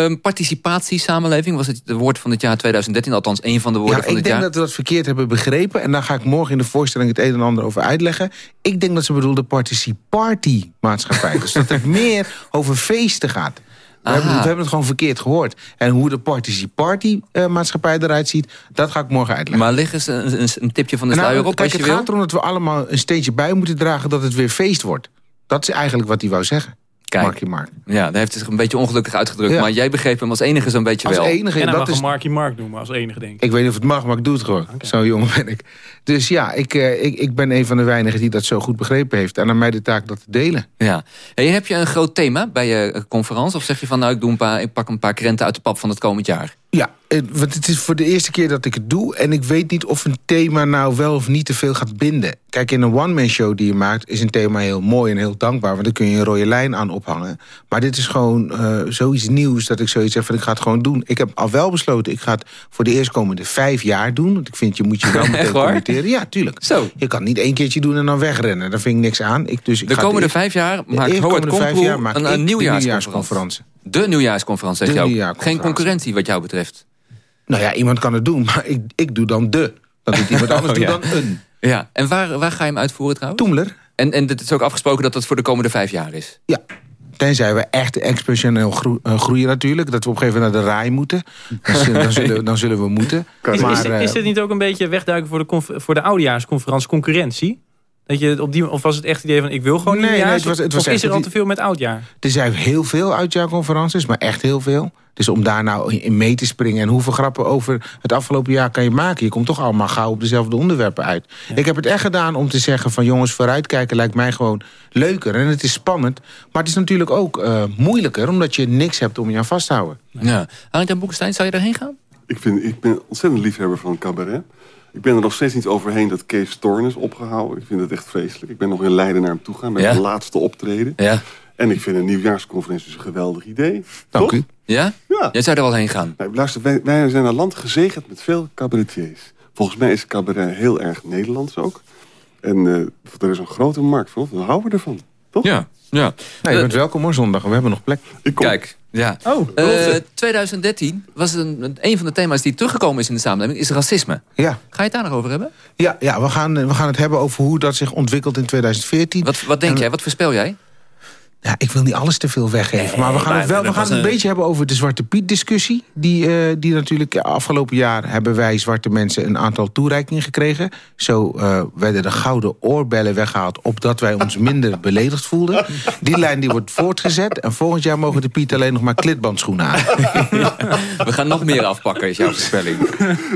Uh, participatie, samenleving, was het de woord van het jaar 2013. Althans, een van de woorden ja, van het jaar. Ik denk dat we dat verkeerd hebben begrepen. En daar ga ik morgen in de voorstelling het een en ander over uitleggen. Ik denk dat ze bedoelde participarty-maatschappij. dus dat het meer over feesten gaat. We hebben, we hebben, het gewoon verkeerd gehoord. En hoe de party-party-maatschappij eruit ziet... dat ga ik morgen uitleggen. Maar lig eens een, een, een tipje van de sluier nou, op kijk, als je het wil. gaat erom dat we allemaal een steentje bij moeten dragen... dat het weer feest wordt. Dat is eigenlijk wat hij wou zeggen. Kijk, Marky Mark. Ja, daar heeft hij zich een beetje ongelukkig uitgedrukt. Ja. Maar jij begreep hem als enige zo'n beetje als wel. Enige, en dat mag is... Marky Mark noemen als enige, denk ik. Ik weet niet of het mag, maar ik doe het gewoon. Okay. Zo jong ben ik. Dus ja, ik, uh, ik, ik ben een van de weinigen die dat zo goed begrepen heeft. En aan mij de taak dat te delen. Ja. Hey, heb je een groot thema bij je conferentie? Of zeg je van, nou, ik, doe een paar, ik pak een paar krenten uit de pap van het komend jaar? Ja, want het is voor de eerste keer dat ik het doe... en ik weet niet of een thema nou wel of niet te veel gaat binden. Kijk, in een one-man show die je maakt... is een thema heel mooi en heel dankbaar... want dan kun je een rode lijn aan ophangen. Maar dit is gewoon uh, zoiets nieuws dat ik zoiets heb van... ik ga het gewoon doen. Ik heb al wel besloten, ik ga het voor de eerstkomende vijf jaar doen. Want ik vind, je moet je wel meteen committeren. Ja, tuurlijk. Zo. Je kan niet één keertje doen en dan wegrennen. Daar vind ik niks aan. Ik, dus ik de komende de, vijf jaar maakt Howard Komproe een, een nieuwjaarsconferentie. De nieuwjaarsconferentie, zeg je ook. Geen concurrentie wat jou betreft. Nou ja, iemand kan het doen, maar ik, ik doe dan de. Dat doet iemand anders, oh, dan een. Ja, en waar, waar ga je hem uitvoeren trouwens? Toemler. En, en het is ook afgesproken dat dat voor de komende vijf jaar is? Ja, Tenzij we echt exponentieel gro eh, groeien natuurlijk. Dat we op een gegeven moment naar de raai moeten. Dan, zullen, dan, zullen, dan zullen we moeten. Is, Maar, is, eh, is dit niet ook een beetje wegduiken voor de, voor de oudejaarsconferentie concurrentie? Dat je op die, of was het echt het idee van ik wil gewoon Nee, nee, het was- het was of is er al te veel met oudjaar? Er zijn heel veel uitjaarconferences, maar echt heel veel. Dus om daar nou in mee te springen... en hoeveel grappen over het afgelopen jaar kan je maken... je komt toch allemaal gauw op dezelfde onderwerpen uit. Ik heb het echt gedaan om te zeggen van... jongens, vooruitkijken lijkt mij gewoon leuker. En het is spannend, maar het is natuurlijk ook eh, moeilijker... omdat je niks hebt om je aan vast te houden. Ja. Arend Boekenstein, zou je daarheen gaan? Ik, vind, ik ben ontzettend liefhebber van cabaret. Ik ben er nog steeds niet overheen dat Kees Storn is opgehouden. Ik vind het echt vreselijk. Ik ben nog in Leiden naar hem toe gaan bij Ja? zijn laatste optreden. Ja. En ik vind een nieuwjaarsconferentie dus een geweldig idee. Dank Toch? u. Ja? Ja. Jij zou er wel heen gaan? Nee, luister, wij, wij zijn een land gezegend met veel cabaretiers. Volgens mij is cabaret heel erg Nederlands ook. En eh, er is een grote markt voor. We houden ervan. Toch? Ja. ja. Nou, je bent welkom hoor, zondag. We hebben nog plek. Ik kom. Kijk, ja. Oh, Eh, 2013 was een, een van de thema's die teruggekomen is in de samenleving... is racisme. Ja. Ga je het daar nog over hebben? Ja, ja we, gaan, we gaan het hebben over hoe dat zich ontwikkelt in 2014. Wat, wat denk En- jij? Wat voorspel jij? Ja, ik wil niet alles te veel weggeven. maar we gaan maar het, wel, we gaan het een een- beetje hebben over de Zwarte Piet discussie. Die, eh, die natuurlijk afgelopen jaar hebben wij zwarte mensen een aantal toereikingen gekregen. Zo eh, werden de gouden oorbellen weggehaald opdat wij ons minder beledigd voelden. Die lijn die wordt voortgezet. En volgend jaar mogen de Piet alleen nog maar klitbandschoenen aan. We gaan nog meer afpakken, is jouw voorspelling.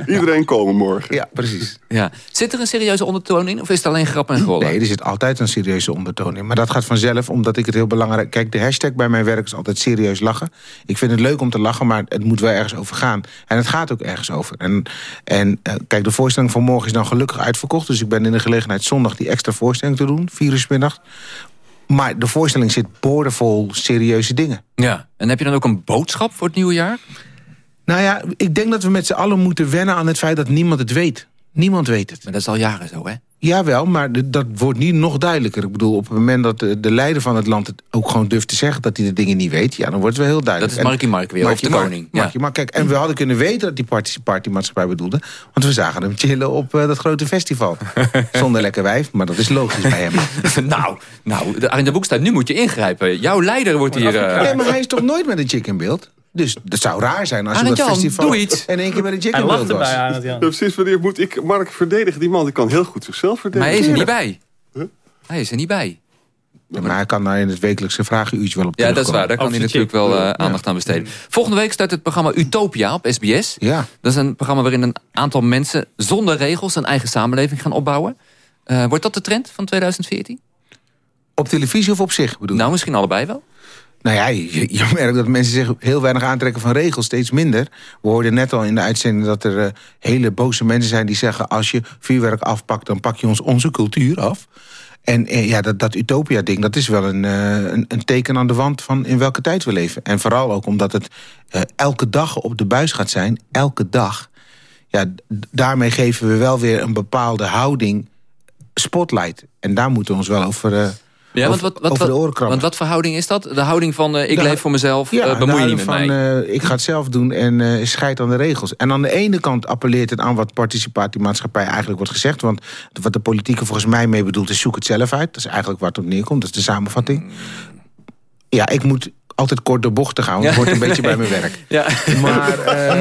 Iedereen komen morgen. Ja, precies. Ja. Zit er een serieuze ondertoon in? Of is het alleen grap en rollen? Nee, er zit altijd een serieuze ondertoon in. Maar dat gaat vanzelf, omdat ik het heel belangrijk... Kijk, de hashtag bij mijn werk is altijd serieus lachen. Ik vind het leuk om te lachen, maar het moet wel ergens over gaan. En het gaat ook ergens over. En, en eh, kijk, de voorstelling van morgen is dan gelukkig uitverkocht. Dus ik ben in de gelegenheid zondag die extra voorstelling te doen. Vier uur 's middags. Maar de voorstelling zit boordevol serieuze dingen. Ja. En heb je dan ook een boodschap voor het nieuwe jaar? Nou ja, ik denk dat we met z'n allen moeten wennen aan het feit dat niemand het weet. Niemand weet het. Maar dat is al jaren zo, hè? Jawel, maar dat wordt nu nog duidelijker. Ik bedoel, op het moment dat de, de leider van het land het ook gewoon durft te zeggen... dat hij de dingen niet weet, ja, dan wordt het wel heel duidelijk. Dat is Markie Mark weer, of de Mark, koning, ja. Markie Mark, kijk, en we hadden kunnen weten dat die party- partymaatschappij bedoelde... want we zagen hem chillen op eh, dat grote festival. Zonder lekker wijf, maar dat is logisch bij hem. nou, nou, de Arjen de Boekstein, nu moet je ingrijpen. Jouw leider wordt hier... eh, Nee, maar hij is toch nooit met een chick in beeld? Dus het zou raar zijn als je dat festival... doe iets. en één keer met een chick Hij in erbij, was. Arend Jan. Ja, precies, wanneer moet ik Mark verdedigen? Die man die kan heel goed zichzelf maar verdedigen. hij is er niet bij. Hij is er niet bij. Ja, maar hij kan daar in het wekelijkse vragenuurtje wel op Ja, dat is waar. Daar kan hij natuurlijk wel eh, aandacht aan besteden. Volgende week start het programma Utopia op SBS. Ja. Dat is een programma waarin een aantal mensen zonder regels... een eigen samenleving gaan opbouwen. Eh, wordt dat de trend van 2014? Op televisie of op zich, bedoel je? Nou, misschien allebei wel. Nou ja, je, je merkt dat mensen zich heel weinig aantrekken van regels, steeds minder. We hoorden net al in de uitzending dat er eh, hele boze mensen zijn die zeggen... als je vuurwerk afpakt, dan pak je ons onze cultuur af. En eh, ja, dat, dat Utopia-ding, dat is wel een, eh, een, een teken aan de wand van in welke tijd we leven. En vooral ook omdat het elke dag op de buis gaat zijn, elke dag. Ja, daarmee geven we wel weer een bepaalde houding spotlight. En daar moeten we ons wel over... Ja, want wat, wat, wat, want wat voor houding is dat? De houding van eh, ik De- leef voor mezelf, Ja, eh, bemoei je niet met daarom mij. van, eh, ik ga het zelf doen en scheid aan de regels. En aan de ene kant appelleert het aan wat participatiemaatschappij eigenlijk wordt gezegd. Want wat de politieke volgens mij mee bedoelt is zoek het zelf uit. Dat is eigenlijk waar het op neerkomt. Dat is de samenvatting. Ja, ik moet altijd kort door bochten gaan. Want het wordt een beetje bij mijn werk. Ja. Maar,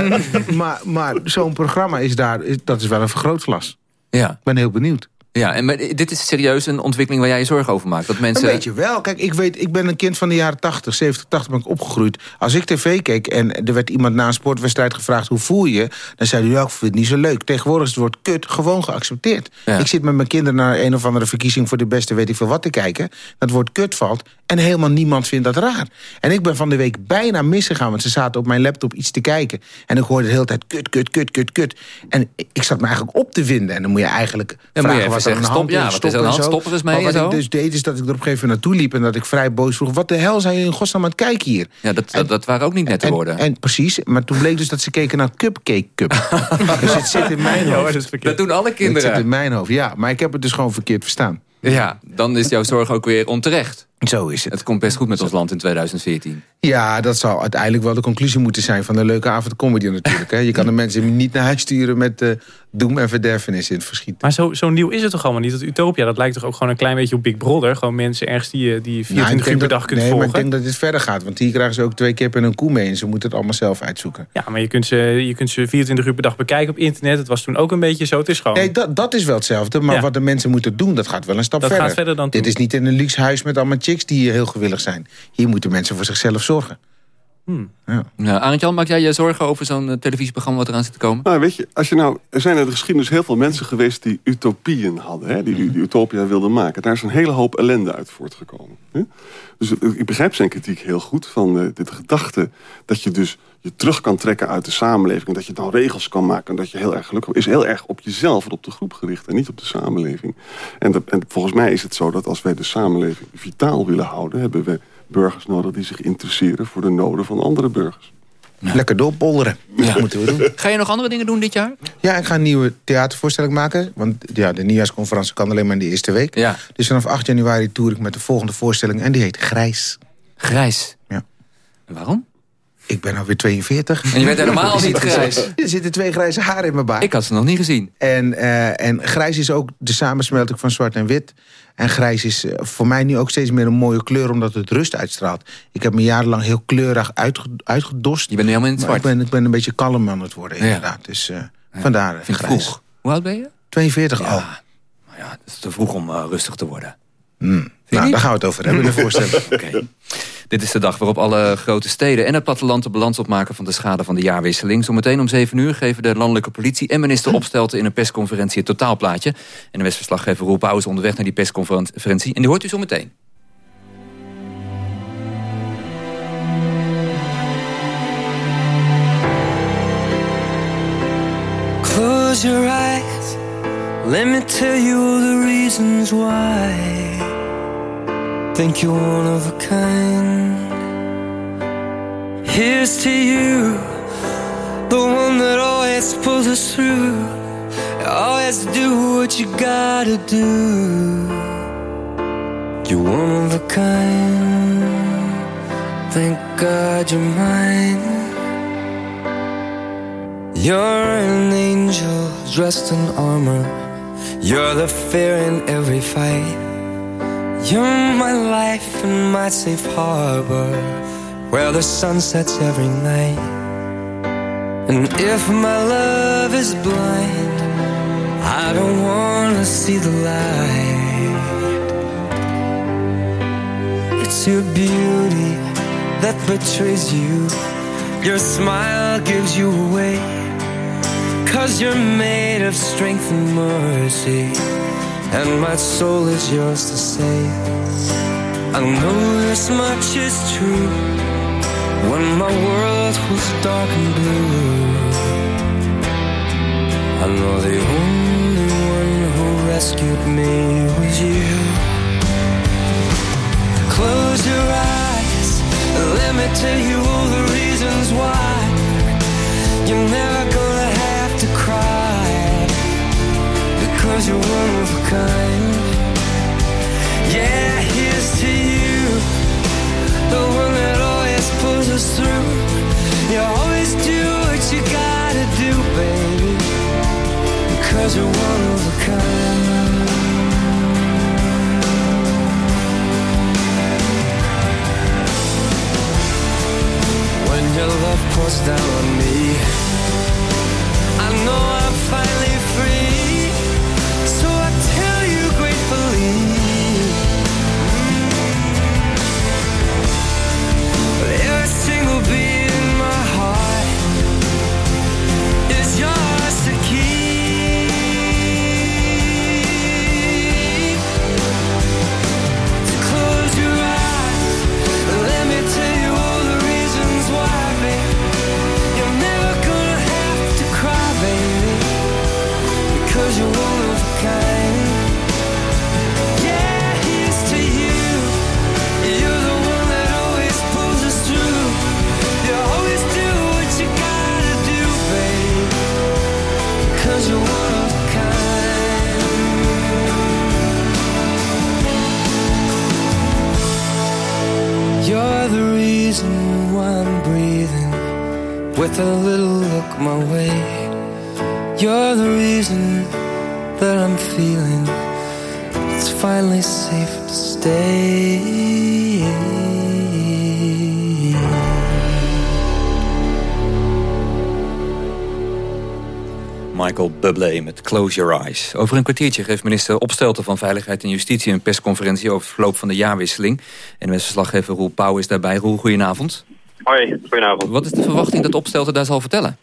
maar, maar zo'n programma is daar, dat is wel een vergrootglas. Ja. Ik ben heel benieuwd. Ja, en maar dit is serieus een ontwikkeling waar jij je zorgen over maakt. Dat mensen... Een beetje wel. Kijk, ik, weet, ik ben een kind van de jaren 80, 70, 80 ben ik opgegroeid. Als ik tv keek en er werd iemand na een sportwedstrijd gevraagd... hoe voel je? Dan zei hij, ja, ik vind het niet zo leuk. Tegenwoordig is het woord kut gewoon geaccepteerd. Ja. Ik zit met mijn kinderen naar een of andere verkiezing... voor de beste weet ik veel wat te kijken. Dat woord kut valt en helemaal niemand vindt dat raar. En ik ben van de week bijna misgegaan... want ze zaten op mijn laptop iets te kijken. En ik hoorde de hele tijd kut, kut, kut, kut, kut. En ik zat me eigenlijk op te vinden. En dan moet je eigenlijk Dan moet je vragen even wat er aan de hand ja, wat is er aan de hand? en zo. Stop er eens mee Maar wat ik dus deed is dat ik er op een gegeven moment naartoe liep... en dat ik vrij boos vroeg... wat de hel zijn jullie in godsnaam aan het kijken hier? Ja, dat, dat, dat waren ook niet nette En, woorden. en precies, maar toen bleek dus dat ze keken naar Cupcake Cup. dus het zit in mijn Ja, hoofd. dat is. Dat doen alle Het zit in kinderen. mijn hoofd, ja. Maar ik heb het dus gewoon verkeerd verstaan. Ja, dan is jouw zorg ook weer onterecht. Zo is het. Het komt best goed met ons land in 2014. Ja, dat zal uiteindelijk wel de conclusie moeten zijn van een leuke avond comedy natuurlijk. Hè. Je kan de mensen niet naar huis sturen met uh, doem en verderfenis in het verschiet. Maar zo, zo nieuw is het toch allemaal niet? Dat Utopia, dat lijkt toch ook gewoon een klein beetje op Big Brother? Gewoon mensen ergens die, die 24 uur per dag kunt nee, volgen? Nee, maar ik denk dat dit verder gaat. Want hier krijgen ze ook twee kippen en een koe mee. En ze moeten het allemaal zelf uitzoeken. Ja, maar je kunt, ze, je kunt ze 24 uur per dag bekijken op internet. Het was toen ook een beetje zo. Het is gewoon... Nee, dat, dat is wel hetzelfde. Maar Ja. wat de mensen moeten doen, dat gaat wel een stap Dat verder. gaat verder dan Dit is niet in een luxe huis met allemaal chicks die heel gewillig zijn. Hier moeten mensen voor zichzelf zorgen. Ja. Ja, Arend Jan, maak jij je zorgen over zo'n eh, televisieprogramma wat eraan zit te komen? Nou, weet je, als je nou, er zijn in de geschiedenis heel veel mensen geweest die utopieën hadden, hè, die, die utopia wilden maken. Daar is een hele hoop ellende uit voortgekomen. Hè? Dus eh, ik begrijp zijn kritiek heel goed van eh, de gedachte dat je dus je terug kan trekken uit de samenleving. En dat je dan regels kan maken. En dat je heel erg gelukkig is heel erg op jezelf en op de groep gericht. En niet op de samenleving. En, en volgens mij is het zo dat als wij de samenleving vitaal willen houden... hebben we burgers nodig die zich interesseren voor de noden van andere burgers. Lekker doorpolderen. Dat moeten we doen. Ga je nog andere dingen doen dit jaar? Ja, ik ga een nieuwe theatervoorstelling maken. Want ja, de nieuwjaarsconferentie kan alleen maar in de eerste week. Ja. Dus vanaf 8 januari toer ik met de volgende voorstelling. En die heet Grijs. Grijs? Ja. En waarom? Ik ben alweer 42. En je bent helemaal niet grijs. Er zitten twee grijze haren in mijn baard. Ik had ze nog niet gezien. En, eh, en grijs is ook de samensmelting van zwart en wit. En grijs is eh, voor mij nu ook steeds meer een mooie kleur... omdat het rust uitstraalt. Ik heb me jarenlang heel kleurig uitge uitgedost. Je bent nu helemaal in het maar zwart. Ik ben, ik ben een beetje kalm aan het worden, Ja. inderdaad. Dus eh, vandaar Vind grijs. vroeg. Hoe oud ben je? 42 al. Ja, het is te vroeg om rustig te worden. Hmm. Nou, daar gaan we het over hebben in de voorstelling. Oké. Dit is de dag waarop alle grote steden en het platteland de balans opmaken van de schade van de jaarwisseling. Zometeen om 7 uur geven de landelijke politie en minister Opstelten in een persconferentie het totaalplaatje. En de Westverslaggever Roel Pauw is onderweg naar die persconferentie. En die hoort u zo meteen. Close your eyes. Let me tell you all the reasons why. Think you're one of a kind. Here's to you, the one that always pulls us through. Always do what you gotta do. You're one of a kind. Thank God you're mine. You're an angel dressed in armor. You're the fear in every fight. You're my life and my safe harbor, where the sun sets every night. And if my love is blind, I don't wanna see the light. It's your beauty that betrays you. Your smile gives you away. Cause you're made of strength and mercy. And my soul is yours to save. I know this much is true. When my world was dark and blue, I know the only one who rescued me was you. Close your eyes and let me tell you all the reasons why you're never gonna because you're one of a kind. Yeah, here's to you, the one that always pulls us through. You always do what you gotta do, baby, because you're one of a kind. Bublé met Close Your Eyes. Over een kwartiertje geeft minister Opstelten van Veiligheid en Justitie... een persconferentie over het verloop van de jaarwisseling. En met verslaggever Roel Pauw is daarbij. Roel, goedenavond. Hoi, goedenavond. Wat is de verwachting dat Opstelten daar zal vertellen?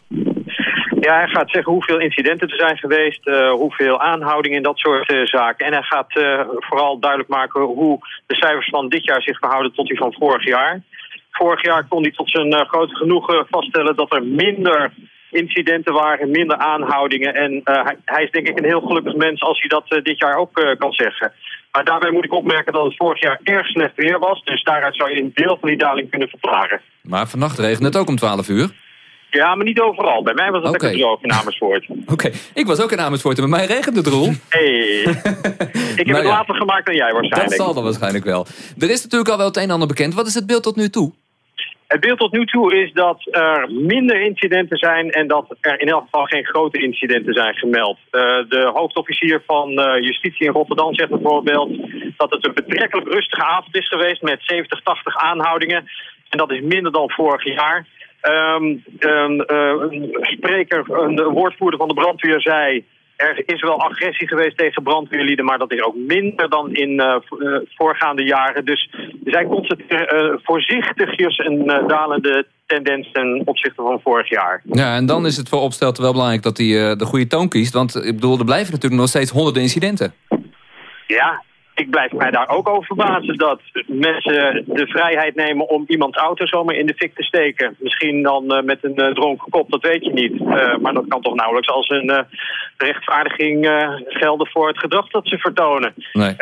Ja, hij gaat zeggen hoeveel incidenten er zijn geweest, uh, hoeveel aanhoudingen en dat soort uh, zaken. En hij gaat uh, vooral duidelijk maken hoe de cijfers van dit jaar zich verhouden tot die van vorig jaar. Vorig jaar kon hij tot zijn grote genoegen vaststellen dat er minder incidenten waren, minder aanhoudingen. En hij, hij, is denk ik een heel gelukkig mens als hij dat dit jaar ook kan zeggen. Maar daarbij moet ik opmerken dat het vorig jaar erg slecht weer was. Dus daaruit zou je een deel van die daling kunnen verklaren. Maar vannacht regent het ook om 12 uur. Ja, maar niet overal. Bij mij was het okay. lekker droog in Amersfoort. Oké, okay. ik was ook in Amersfoort en bij mij regent het, Roel. Hey. ik heb nou, het later ja. gemaakt dan jij waarschijnlijk. Dat zal dan waarschijnlijk wel. Er is natuurlijk al wel het een en ander bekend. Wat is het beeld tot nu toe? Het beeld tot nu toe is dat er minder incidenten zijn en dat er in elk geval geen grote incidenten zijn gemeld. Uh, de hoofdofficier van uh, justitie in Rotterdam zegt bijvoorbeeld dat het een betrekkelijk rustige avond is geweest met 70, 80 aanhoudingen. En dat is minder dan vorig jaar. Um, um, uh, een spreker, een woordvoerder van de brandweer zei... er is wel agressie geweest tegen brandweerlieden... maar dat is ook minder dan in uh, voorgaande jaren. Dus zij constateren uh, voorzichtigjes een dalende tendens ten opzichte van vorig jaar. Ja, en dan is het voor Opstelten wel belangrijk dat hij de goede toon kiest. Want ik bedoel, er blijven natuurlijk nog steeds honderden incidenten. Ja, ik blijf mij daar ook over verbazen dat mensen de vrijheid nemen om iemands auto zomaar in de fik te steken. Misschien dan uh, met een uh, dronken kop, dat weet je niet. Uh, maar dat kan toch nauwelijks als een rechtvaardiging gelden voor het gedrag dat ze vertonen. Nee.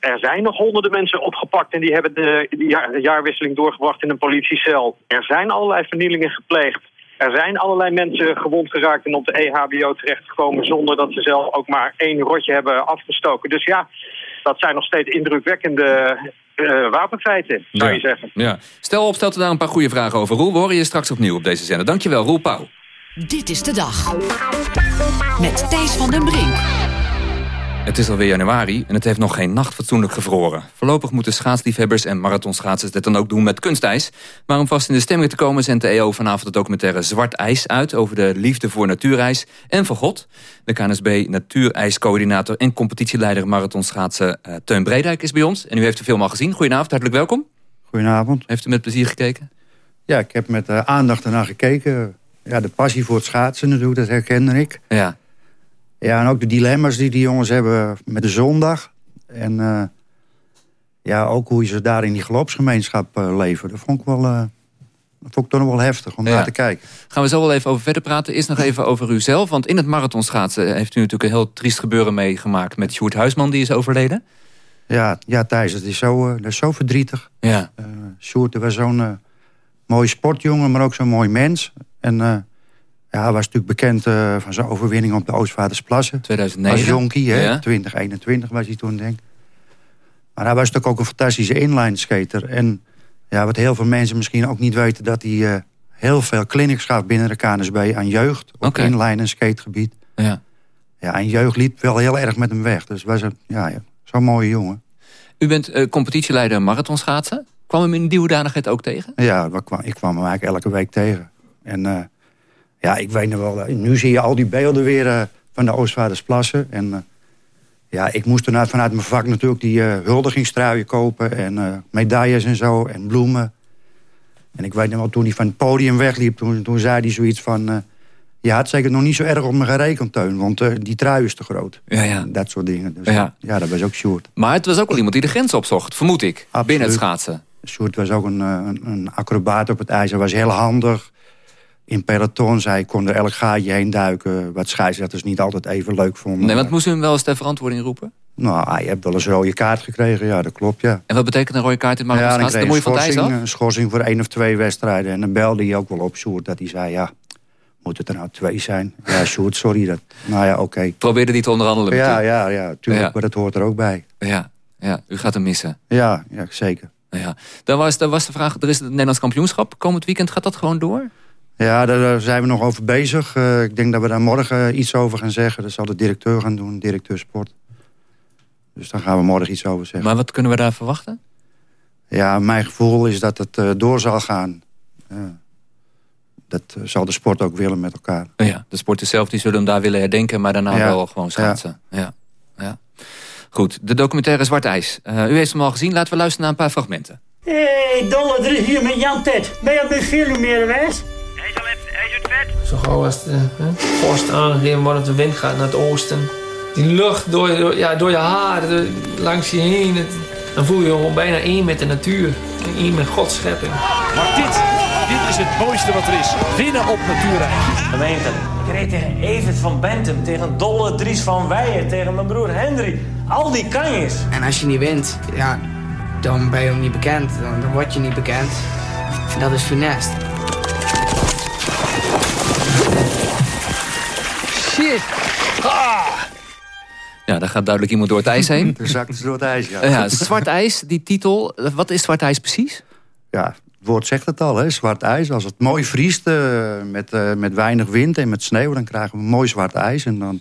er zijn nog honderden mensen opgepakt en die hebben de, de, jaar, de jaarwisseling doorgebracht in een politiecel. Er zijn allerlei vernielingen gepleegd. Er zijn allerlei mensen gewond geraakt en op de EHBO terechtgekomen zonder dat ze zelf ook maar één rotje hebben afgestoken. Dus ja, dat zijn nog steeds indrukwekkende uh, wapenfeiten, zou ja. je zeggen. Ja. Stel op, stelt er daar een paar goede vragen over. Roel, we horen je straks opnieuw op deze zender. Dankjewel, Roel Pauw. Dit is de dag. Met Thijs van den Brink. Het is alweer januari en het heeft nog geen nacht fatsoenlijk gevroren. Voorlopig moeten schaatsliefhebbers en marathonschaatsers dit dan ook doen met kunstijs. Maar om vast in de stemming te komen zendt de EO vanavond de documentaire Zwart IJs uit... over de liefde voor natuurijs en voor God. De KNSB natuurijscoördinator en competitieleider marathonschaatsen uh, Teun Bredijk is bij ons. En u heeft de film al gezien. Goedenavond, hartelijk welkom. Goedenavond. Heeft u met plezier gekeken? Ja, ik heb met uh, aandacht ernaar gekeken. Ja, de passie voor het schaatsen natuurlijk, dat herkende ik. Ja. Ja, en ook de dilemma's die die jongens hebben met de zondag. En uh, ja, ook hoe ze daar in die geloofsgemeenschap uh, leven. Dat vond ik wel... Uh, dat vond ik toch nog wel heftig om ja. naar te kijken. Gaan we zo wel even over verder praten. Eerst nog even over uzelf. Want in het marathonschaatsen heeft u natuurlijk een heel triest gebeuren meegemaakt... met Sjoerd Huisman, die is overleden. Ja, ja Thijs, dat is zo, dat is zo verdrietig. Ja. Sjoerd was zo'n mooie sportjongen, maar ook zo'n mooi mens. En ja, hij was natuurlijk bekend uh, van zijn overwinning op de Oostvaardersplassen. 2009. Als jonkie, hè? Ja. 2021 was hij toen, denk ik. Maar hij was natuurlijk ook een fantastische inline-skater. En ja, wat heel veel mensen misschien ook niet weten... dat hij uh, heel veel clinics gaf binnen de KNSB aan jeugd... op okay. inline- en skategebied. Ja. Ja, en jeugd liep wel heel erg met hem weg. Dus was een, ja, ja, zo'n mooie jongen. U bent uh, competitieleider marathonschaatsen. Kwam hem in die hoedanigheid ook tegen? Ja, ik kwam hem eigenlijk elke week tegen. En... Ja, ik weet nog wel. Nu zie je al die beelden weer uh, van de Oostvaardersplassen. En uh, ja, ik moest toen vanuit mijn vak natuurlijk die uh, huldigingstruien kopen. En medailles en zo. En bloemen. En ik weet nog wel, toen hij van het podium wegliep... toen, toen zei hij zoiets van... je had zeker nog niet zo erg op me gerekend, Teun. Want die trui is te groot. Ja, ja. Dat soort dingen. Dus ja. ja, dat was ook Sjoerd. Maar het was ook wel iemand die de grens opzocht, vermoed ik. Absoluut. Binnen het schaatsen. Sjoerd was ook een, een, een acrobaat op het ijs. Hij was heel handig in pelotons. Hij kon er elk gaatje heen duiken. Wat scheidsrechters niet altijd even leuk vonden. Nee, want moest u hem wel eens ter verantwoording roepen? Nou, hij heeft wel eens een rode kaart gekregen. Ja, dat klopt, ja. En wat betekent een rode kaart in marathonschaatsen? Ja, dan je ijs af? Een schorsing voor één of twee wedstrijden. En dan belde hij ook wel op Sjoerd dat hij zei... ja, moet het er nou twee zijn? Ja, Sjoerd, sorry. Dat, nou ja, oké. Okay. Probeerde die te onderhandelen ja? Ja, ja, tuurlijk. Ja. Maar dat hoort er ook bij. Ja, ja, u gaat hem missen. Ja, ja zeker. Ja. Dan, was, dan was de vraag, er is het Nederlands kampioenschap. Komend weekend gaat dat gewoon door? Ja, daar zijn we nog over bezig. Uh, ik denk dat we daar morgen iets over gaan zeggen. Dat zal de directeur gaan doen, directeur sport. Dus daar gaan we morgen iets over zeggen. Maar wat kunnen we daar verwachten? Ja, mijn gevoel is dat het uh, door zal gaan. Uh, dat zal de sport ook willen met elkaar. Ja, de sporters zelf die zullen hem daar willen herdenken... maar daarna Ja. wel gewoon schaatsen. Ja. Ja. Goed, de documentaire Zwart IJs. Uh, u heeft hem al gezien, laten we luisteren naar een paar fragmenten. Hé, hey, Dolle 3 hier met Jan Ted. Ben je op de film meer geweest? Zo gauw als de hè, vorst aangegeven wordt de wind gaat naar het oosten. Die lucht door ja, door je haar, door- langs je heen. het- dan voel je je gewoon bijna één met de natuur. Één met Gods schepping. Maar dit, dit is het mooiste wat er is. Winnen op natuurreis. Gemeente. Ik reed tegen Evert van Bentum, tegen Dolle Dries van Weijen, tegen mijn broer Hendrik. Al die kanjes. En als je niet wint, ja, dan ben je ook niet bekend. Dan, dan word je niet bekend. En dat is funest. Shit. Ah. Ja, daar gaat duidelijk iemand door het ijs heen. De zakt is door het ijs, ja. Ja, zwart ijs, die titel. Wat is zwart ijs precies? Ja, het woord zegt het al, hè? zwart ijs. Als het mooi vriest eh, met, eh, met weinig wind en met sneeuw... dan krijgen we mooi zwart ijs. En dan,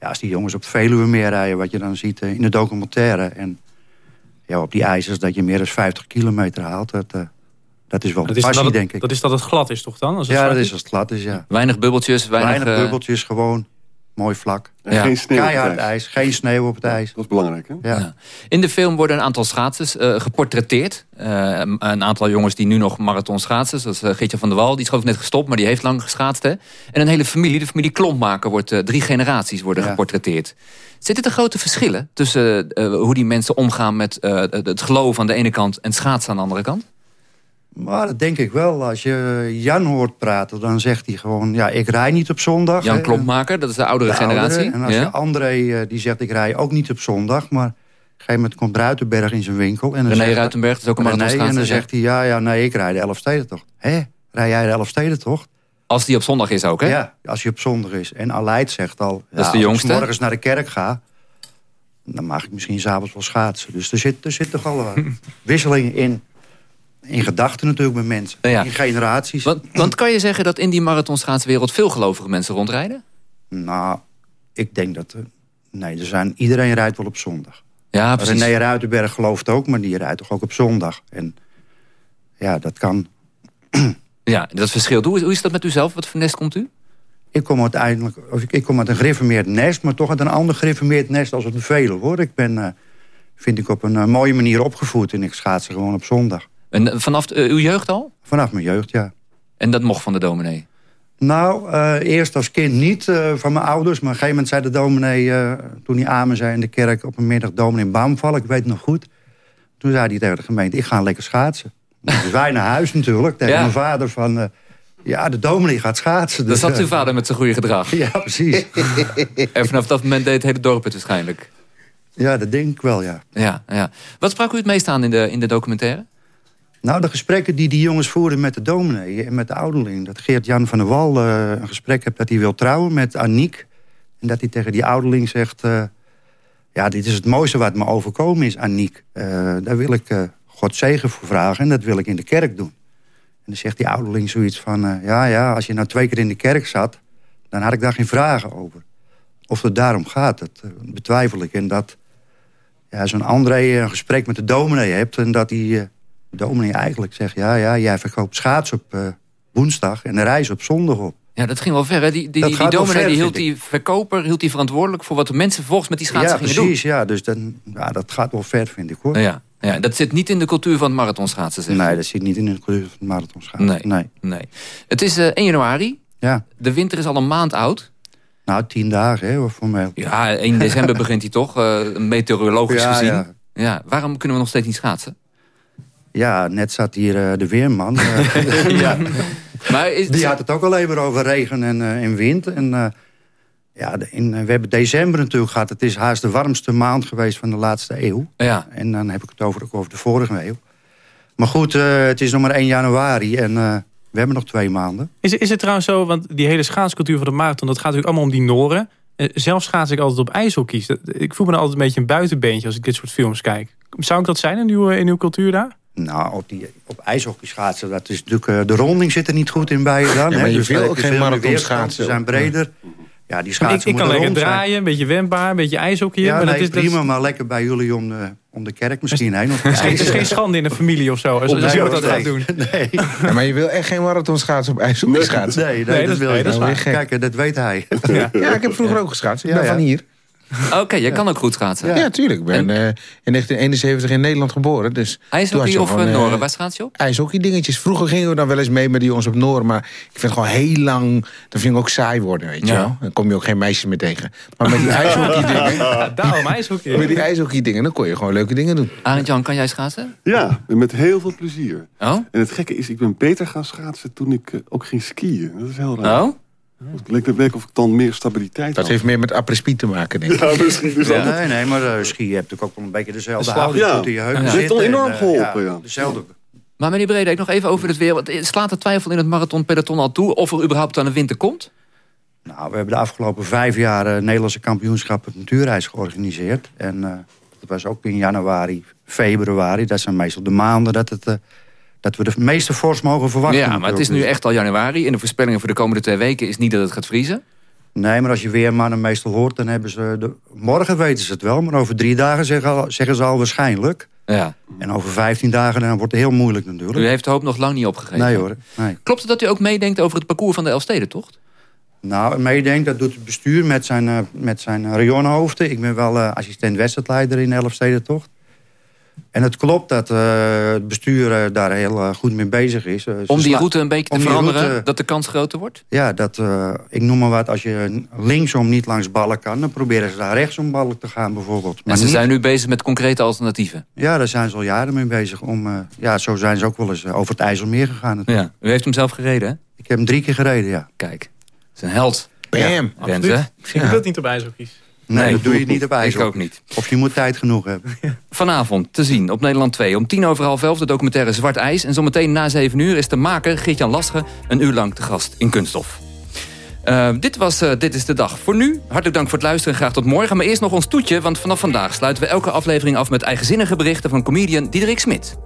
ja, als die jongens op het Veluwe meer rijden... wat je dan ziet eh, in de documentaire... en ja, op die ijzers dat je meer dan 50 kilometer haalt... dat, eh, dat is wel Dat de is, passie, dat het, denk ik. dat is dat het glad is toch dan? Als het ja, dat is als het glad is, ja. Weinig bubbeltjes, weinig... Weinig eh, bubbeltjes, gewoon mooi vlak. En geen sneeuw op het ijs. ijs, geen sneeuw op het ijs. Dat is belangrijk, hè? Ja. Ja. In de film worden een aantal schaatsers eh, geportretteerd. Eh, een aantal jongens die nu nog marathon schaatsen. Zoals uh, Geertje van der Wal, die is geloof ik net gestopt, maar die heeft lang geschaatst. Hè? En een hele familie, de familie Klompmaker, wordt, eh, drie generaties worden geportretteerd. Zitten er grote verschillen tussen eh, hoe die mensen omgaan met eh, het het geloof aan de ene kant en schaatsen aan de andere kant? Maar dat denk ik wel. Als je Jan hoort praten, dan zegt hij gewoon... ja, ik rij niet op zondag. Jan hè. Klompmaker, dat is de oudere De generatie. oudere. En als Ja. je André, eh, die zegt ik rij ook niet op zondag... maar op een gegeven moment komt Ruitenberg in zijn winkel... En dan René Ruitenberg, dat is ook een René, marathonschaatser, En dan zegt hij, ja, ja, nee, ik rij de Elfstedentocht. Hé, rij jij de Elfstedentocht? Als die op zondag is ook, hè? Ja, als hij op zondag is. En Aleid zegt al... Ja, de jongste. Als ik morgens naar de kerk ga... dan mag ik misschien s'avonds wel schaatsen. Dus er zit, er zit toch al wat wisseling in. In gedachten natuurlijk bij mensen. Ja. In generaties. Want, want kan je zeggen dat in die marathonschaatswereld veel gelovige mensen rondrijden? Nou, ik denk dat... er- nee, er zijn, iedereen rijdt wel op zondag. Ja, precies. René Ruitenberg gelooft ook, maar die rijdt toch ook op zondag. En ja, dat kan. Ja, dat verschilt. Hoe is, hoe is dat met u zelf? Wat voor nest komt u? Ik kom uiteindelijk, of ik, ik kom uit een gereformeerd nest, maar toch uit een ander gereformeerd nest als op de hoor. Ik ben, eh, vind ik, op een eh, mooie manier opgevoed en ik schaatsen gewoon op zondag. En eh, vanaf eh, uw jeugd al? Vanaf mijn jeugd, ja. En dat mocht van de dominee? Nou, eh, eerst als kind niet van mijn ouders. Maar op een gegeven moment zei de dominee, toen hij amen zei in de kerk... op een middag dominee Baumval, ik weet het nog goed. Toen zei hij tegen de gemeente, ik ga lekker schaatsen. Dus wij naar huis natuurlijk, tegen Ja. mijn vader van... ja, de dominee gaat schaatsen. Dat Dus, zat uw vader met zijn goede gedrag. Ja, precies. en vanaf dat moment deed het hele dorp het waarschijnlijk. Ja, dat denk ik wel, ja. Ja, ja. Wat sprak u het meest aan in de, in de documentaire? Nou, de gesprekken die die jongens voerden met de dominee en met de ouderling... dat Geert-Jan van der Wal eh, een gesprek heeft dat hij wil trouwen met Aniek... en dat hij tegen die ouderling zegt... eh, ja, dit is het mooiste wat me overkomen is, Aniek. Eh, daar wil ik God zegen voor vragen en dat wil ik in de kerk doen. En dan zegt die ouderling zoiets van... ja, ja, als je nou twee keer in de kerk zat... dan had ik daar geen vragen over. Of het daarom gaat, dat betwijfel ik. En dat ja, zo'n André een gesprek met de dominee hebt... en dat eh, dominee eigenlijk zegt... ja, ja, jij verkoopt schaats op eh, woensdag en de reis op zondag op. Ja, dat ging wel ver. Hè? Die, die, die, dominee ver, die hield die verkoper hield die verantwoordelijk... voor wat de mensen volgens met die schaatsen ja, gingen doen. precies, ja. Dus dan, ja, dat gaat wel ver, vind ik, hoor. Ja, ja, dat zit niet in de cultuur van het marathonschaatsen. zeg. Nee, dat zit niet in de cultuur van het marathonschaatsen. Nee. nee. nee. Het is eh 1 januari. Ja. De winter is al een maand oud. Nou, tien dagen, hè, voor mij. Ja, 1 december begint hij toch, eh, meteorologisch Ja, gezien. ja. Ja. waarom kunnen we nog steeds niet schaatsen? Ja, net zat hier eh, de weerman. eh, Ja. Maar is, Die had het ook alleen maar over regen en, eh, en wind. En, eh, ja, in, we hebben december natuurlijk gehad. Het is haast de warmste maand geweest van de laatste eeuw. Ja. En dan heb ik het over, ook over de vorige eeuw. Maar goed, eh, het is nog maar 1 januari en eh, we hebben nog twee maanden. Is, is het trouwens zo, want die hele schaatscultuur van de marathon... dat gaat natuurlijk allemaal om die Noren. Zelf schaats ik altijd op ijshockey. Ik voel me dan altijd een beetje een buitenbeentje als ik dit soort films kijk. Zou ik dat zijn in uw, in uw cultuur daar? Nou, op, die, op ijshockeyschaatsen, dat is natuurlijk... eh, de ronding zit er niet goed in bij je dan. Ja, maar hè, je dus wil ook je geen marathonschaatsen. Ze zijn breder. Ja, die Ik, schaatsen ik kan moeten lekker rond zijn. draaien, een beetje wendbaar, een beetje ijshockey. Ja, maar nee, dat is, dat prima, maar lekker bij jullie om de, om de kerk misschien heen. Of Het is, geen, het is geen schande in de familie of zo, als, iemand dat gaat doen. Nee. Ja, maar je wil echt geen marathonschaatsen op ijshockey schaatsen. Nee, nee, dat, wil je nee, dat. Kijk, dat weet hij. Ja. ja, ik heb vroeger ook geschaatst. Ik ben ja. van hier. Oké, jij kan ook goed schaatsen. Ja, tuurlijk. Ik ben eh, in 1971 in Nederland geboren. Dus IJshockey of gewoon, uh, eh, Noren? Waar schaats je op? ijshockey dingetjes. Vroeger gingen we dan wel eens mee met die jongens op Noor. Maar ik vind het gewoon heel lang... Dat vind ik ook saai worden, weet je wel. Dan kom je ook geen meisjes meer tegen. Maar met die ijshockey dingen... Daarom ijshockey. Met die ijshockey dingen, dan kon je gewoon leuke dingen doen. Arend Jan, kan jij schaatsen? Ja, en met heel veel plezier. Oh? En het gekke is, ik ben beter gaan schaatsen toen ik eh, ook ging skiën. Dat is heel raar. Oh? Het leek het leek of ik dan meer stabiliteit Dat had. heeft meer met après-ski te maken, denk ik. Ja, misschien is dat het. Nee, nee, maar uh, ski je hebt natuurlijk ook wel een beetje dezelfde Slag, houding. ja. In je heupen Ja. Dat heeft al enorm en, eh, geholpen, ja. Dezelfde. Maar meneer Brede, ik nog even over het weer. Want Slaat de twijfel in het marathonpeloton al toe... of er überhaupt aan de winter komt? Nou, we hebben de afgelopen vijf jaar uh, Nederlandse kampioenschap het natuurreis georganiseerd. En uh, dat was ook in januari, februari. Dat zijn meestal de maanden dat, het, uh, dat we de meeste fors mogen verwachten. Ja, maar het is nu echt al januari. En de voorspellingen voor de komende twee weken is niet dat het gaat vriezen. Nee, maar als je weermannen meestal hoort, dan hebben ze... De, morgen weten ze het wel, maar over drie dagen zeggen, zeggen ze al waarschijnlijk. Ja. En over 15 dagen dan wordt het heel moeilijk natuurlijk. U heeft de hoop nog lang niet opgegeven. Nee hoor. Nee. Klopt het dat u ook meedenkt over het parcours van de Elfstedentocht? Nou, meedenkt, dat doet het bestuur met zijn, uh, met zijn rayonhoofden. Ik ben wel uh, assistent wedstrijdleider in de Elfstedentocht. En het klopt dat uh, het bestuur daar heel goed mee bezig is. om die route een beetje te veranderen, route, dat de kans groter wordt? Ja, dat, ik noem maar wat, als je linksom niet langs ballen kan... dan proberen ze daar rechtsom ballen te gaan bijvoorbeeld. Maar en ze niet... zijn nu bezig met concrete alternatieven? Ja, daar zijn ze al jaren mee bezig. Om, ja, zo zijn ze ook wel eens over het IJsselmeer gegaan. Ja. U heeft hem zelf gereden, hè? Ik heb hem drie keer gereden, ja. Kijk, het is een held. Bam! Ja. Ik dat niet op ijshockeys. Nee, nee, dat doe je niet op ijs. Ik ook niet. Of je moet tijd genoeg hebben. Vanavond te zien op Nederland 2. Om tien over half elf de documentaire Zwart IJs. En zometeen na zeven uur is de maker Geert-Jan een uur lang te gast in Kunststof. Uh, dit was uh, Dit is de Dag. Voor nu, hartelijk dank voor het luisteren en graag tot morgen. Maar eerst nog ons toetje, want vanaf vandaag sluiten we elke aflevering af... met eigenzinnige berichten van comedian Diederik Smit.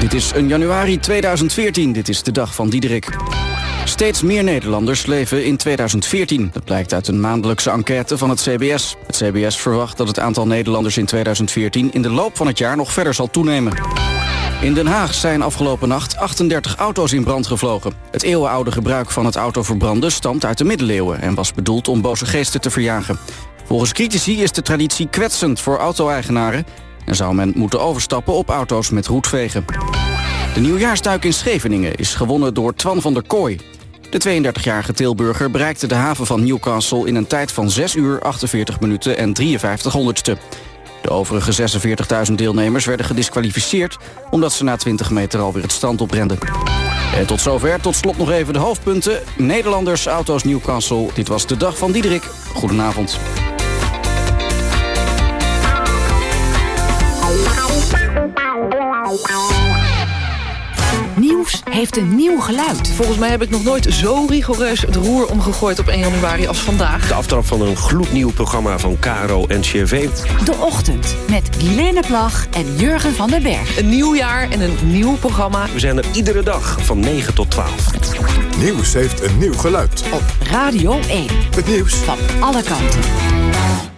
Dit is een januari 2014. Dit is de dag van Diederik. Steeds meer Nederlanders leven in 2014. Dat blijkt uit een maandelijkse enquête van het CBS. Het CBS verwacht dat het aantal Nederlanders in 2014... in de loop van het jaar nog verder zal toenemen. In Den Haag zijn afgelopen nacht 38 auto's in brand gevlogen. Het eeuwenoude gebruik van het autoverbranden stamt uit de middeleeuwen... en was bedoeld om boze geesten te verjagen. Volgens critici is de traditie kwetsend voor auto-eigenaren... en zou men moeten overstappen op auto's met roetvegen. De nieuwjaarsduik in Scheveningen is gewonnen door Twan van der Kooi. De 32-jarige Tilburger bereikte de haven van Newcastle... in een tijd van 6 uur, 48 minuten en 53 honderdste. De overige 46.000 deelnemers werden gedisqualificeerd... omdat ze na 20 meter alweer het strand oprenden. En tot zover, tot slot nog even de hoofdpunten. Nederlanders, auto's Newcastle. Dit was de dag van Diederik. Goedenavond. Nieuws heeft een nieuw geluid. Volgens mij heb ik nog nooit zo rigoureus het roer omgegooid op 1 januari als vandaag. De aftrap van een gloednieuw programma van Caro en CRV. De Ochtend met Guilaine Plag en Jurgen van den Berg. Een nieuw jaar en een nieuw programma. We zijn er iedere dag van 9 tot 12. Nieuws heeft een nieuw geluid. Op Radio 1. Het nieuws van alle kanten.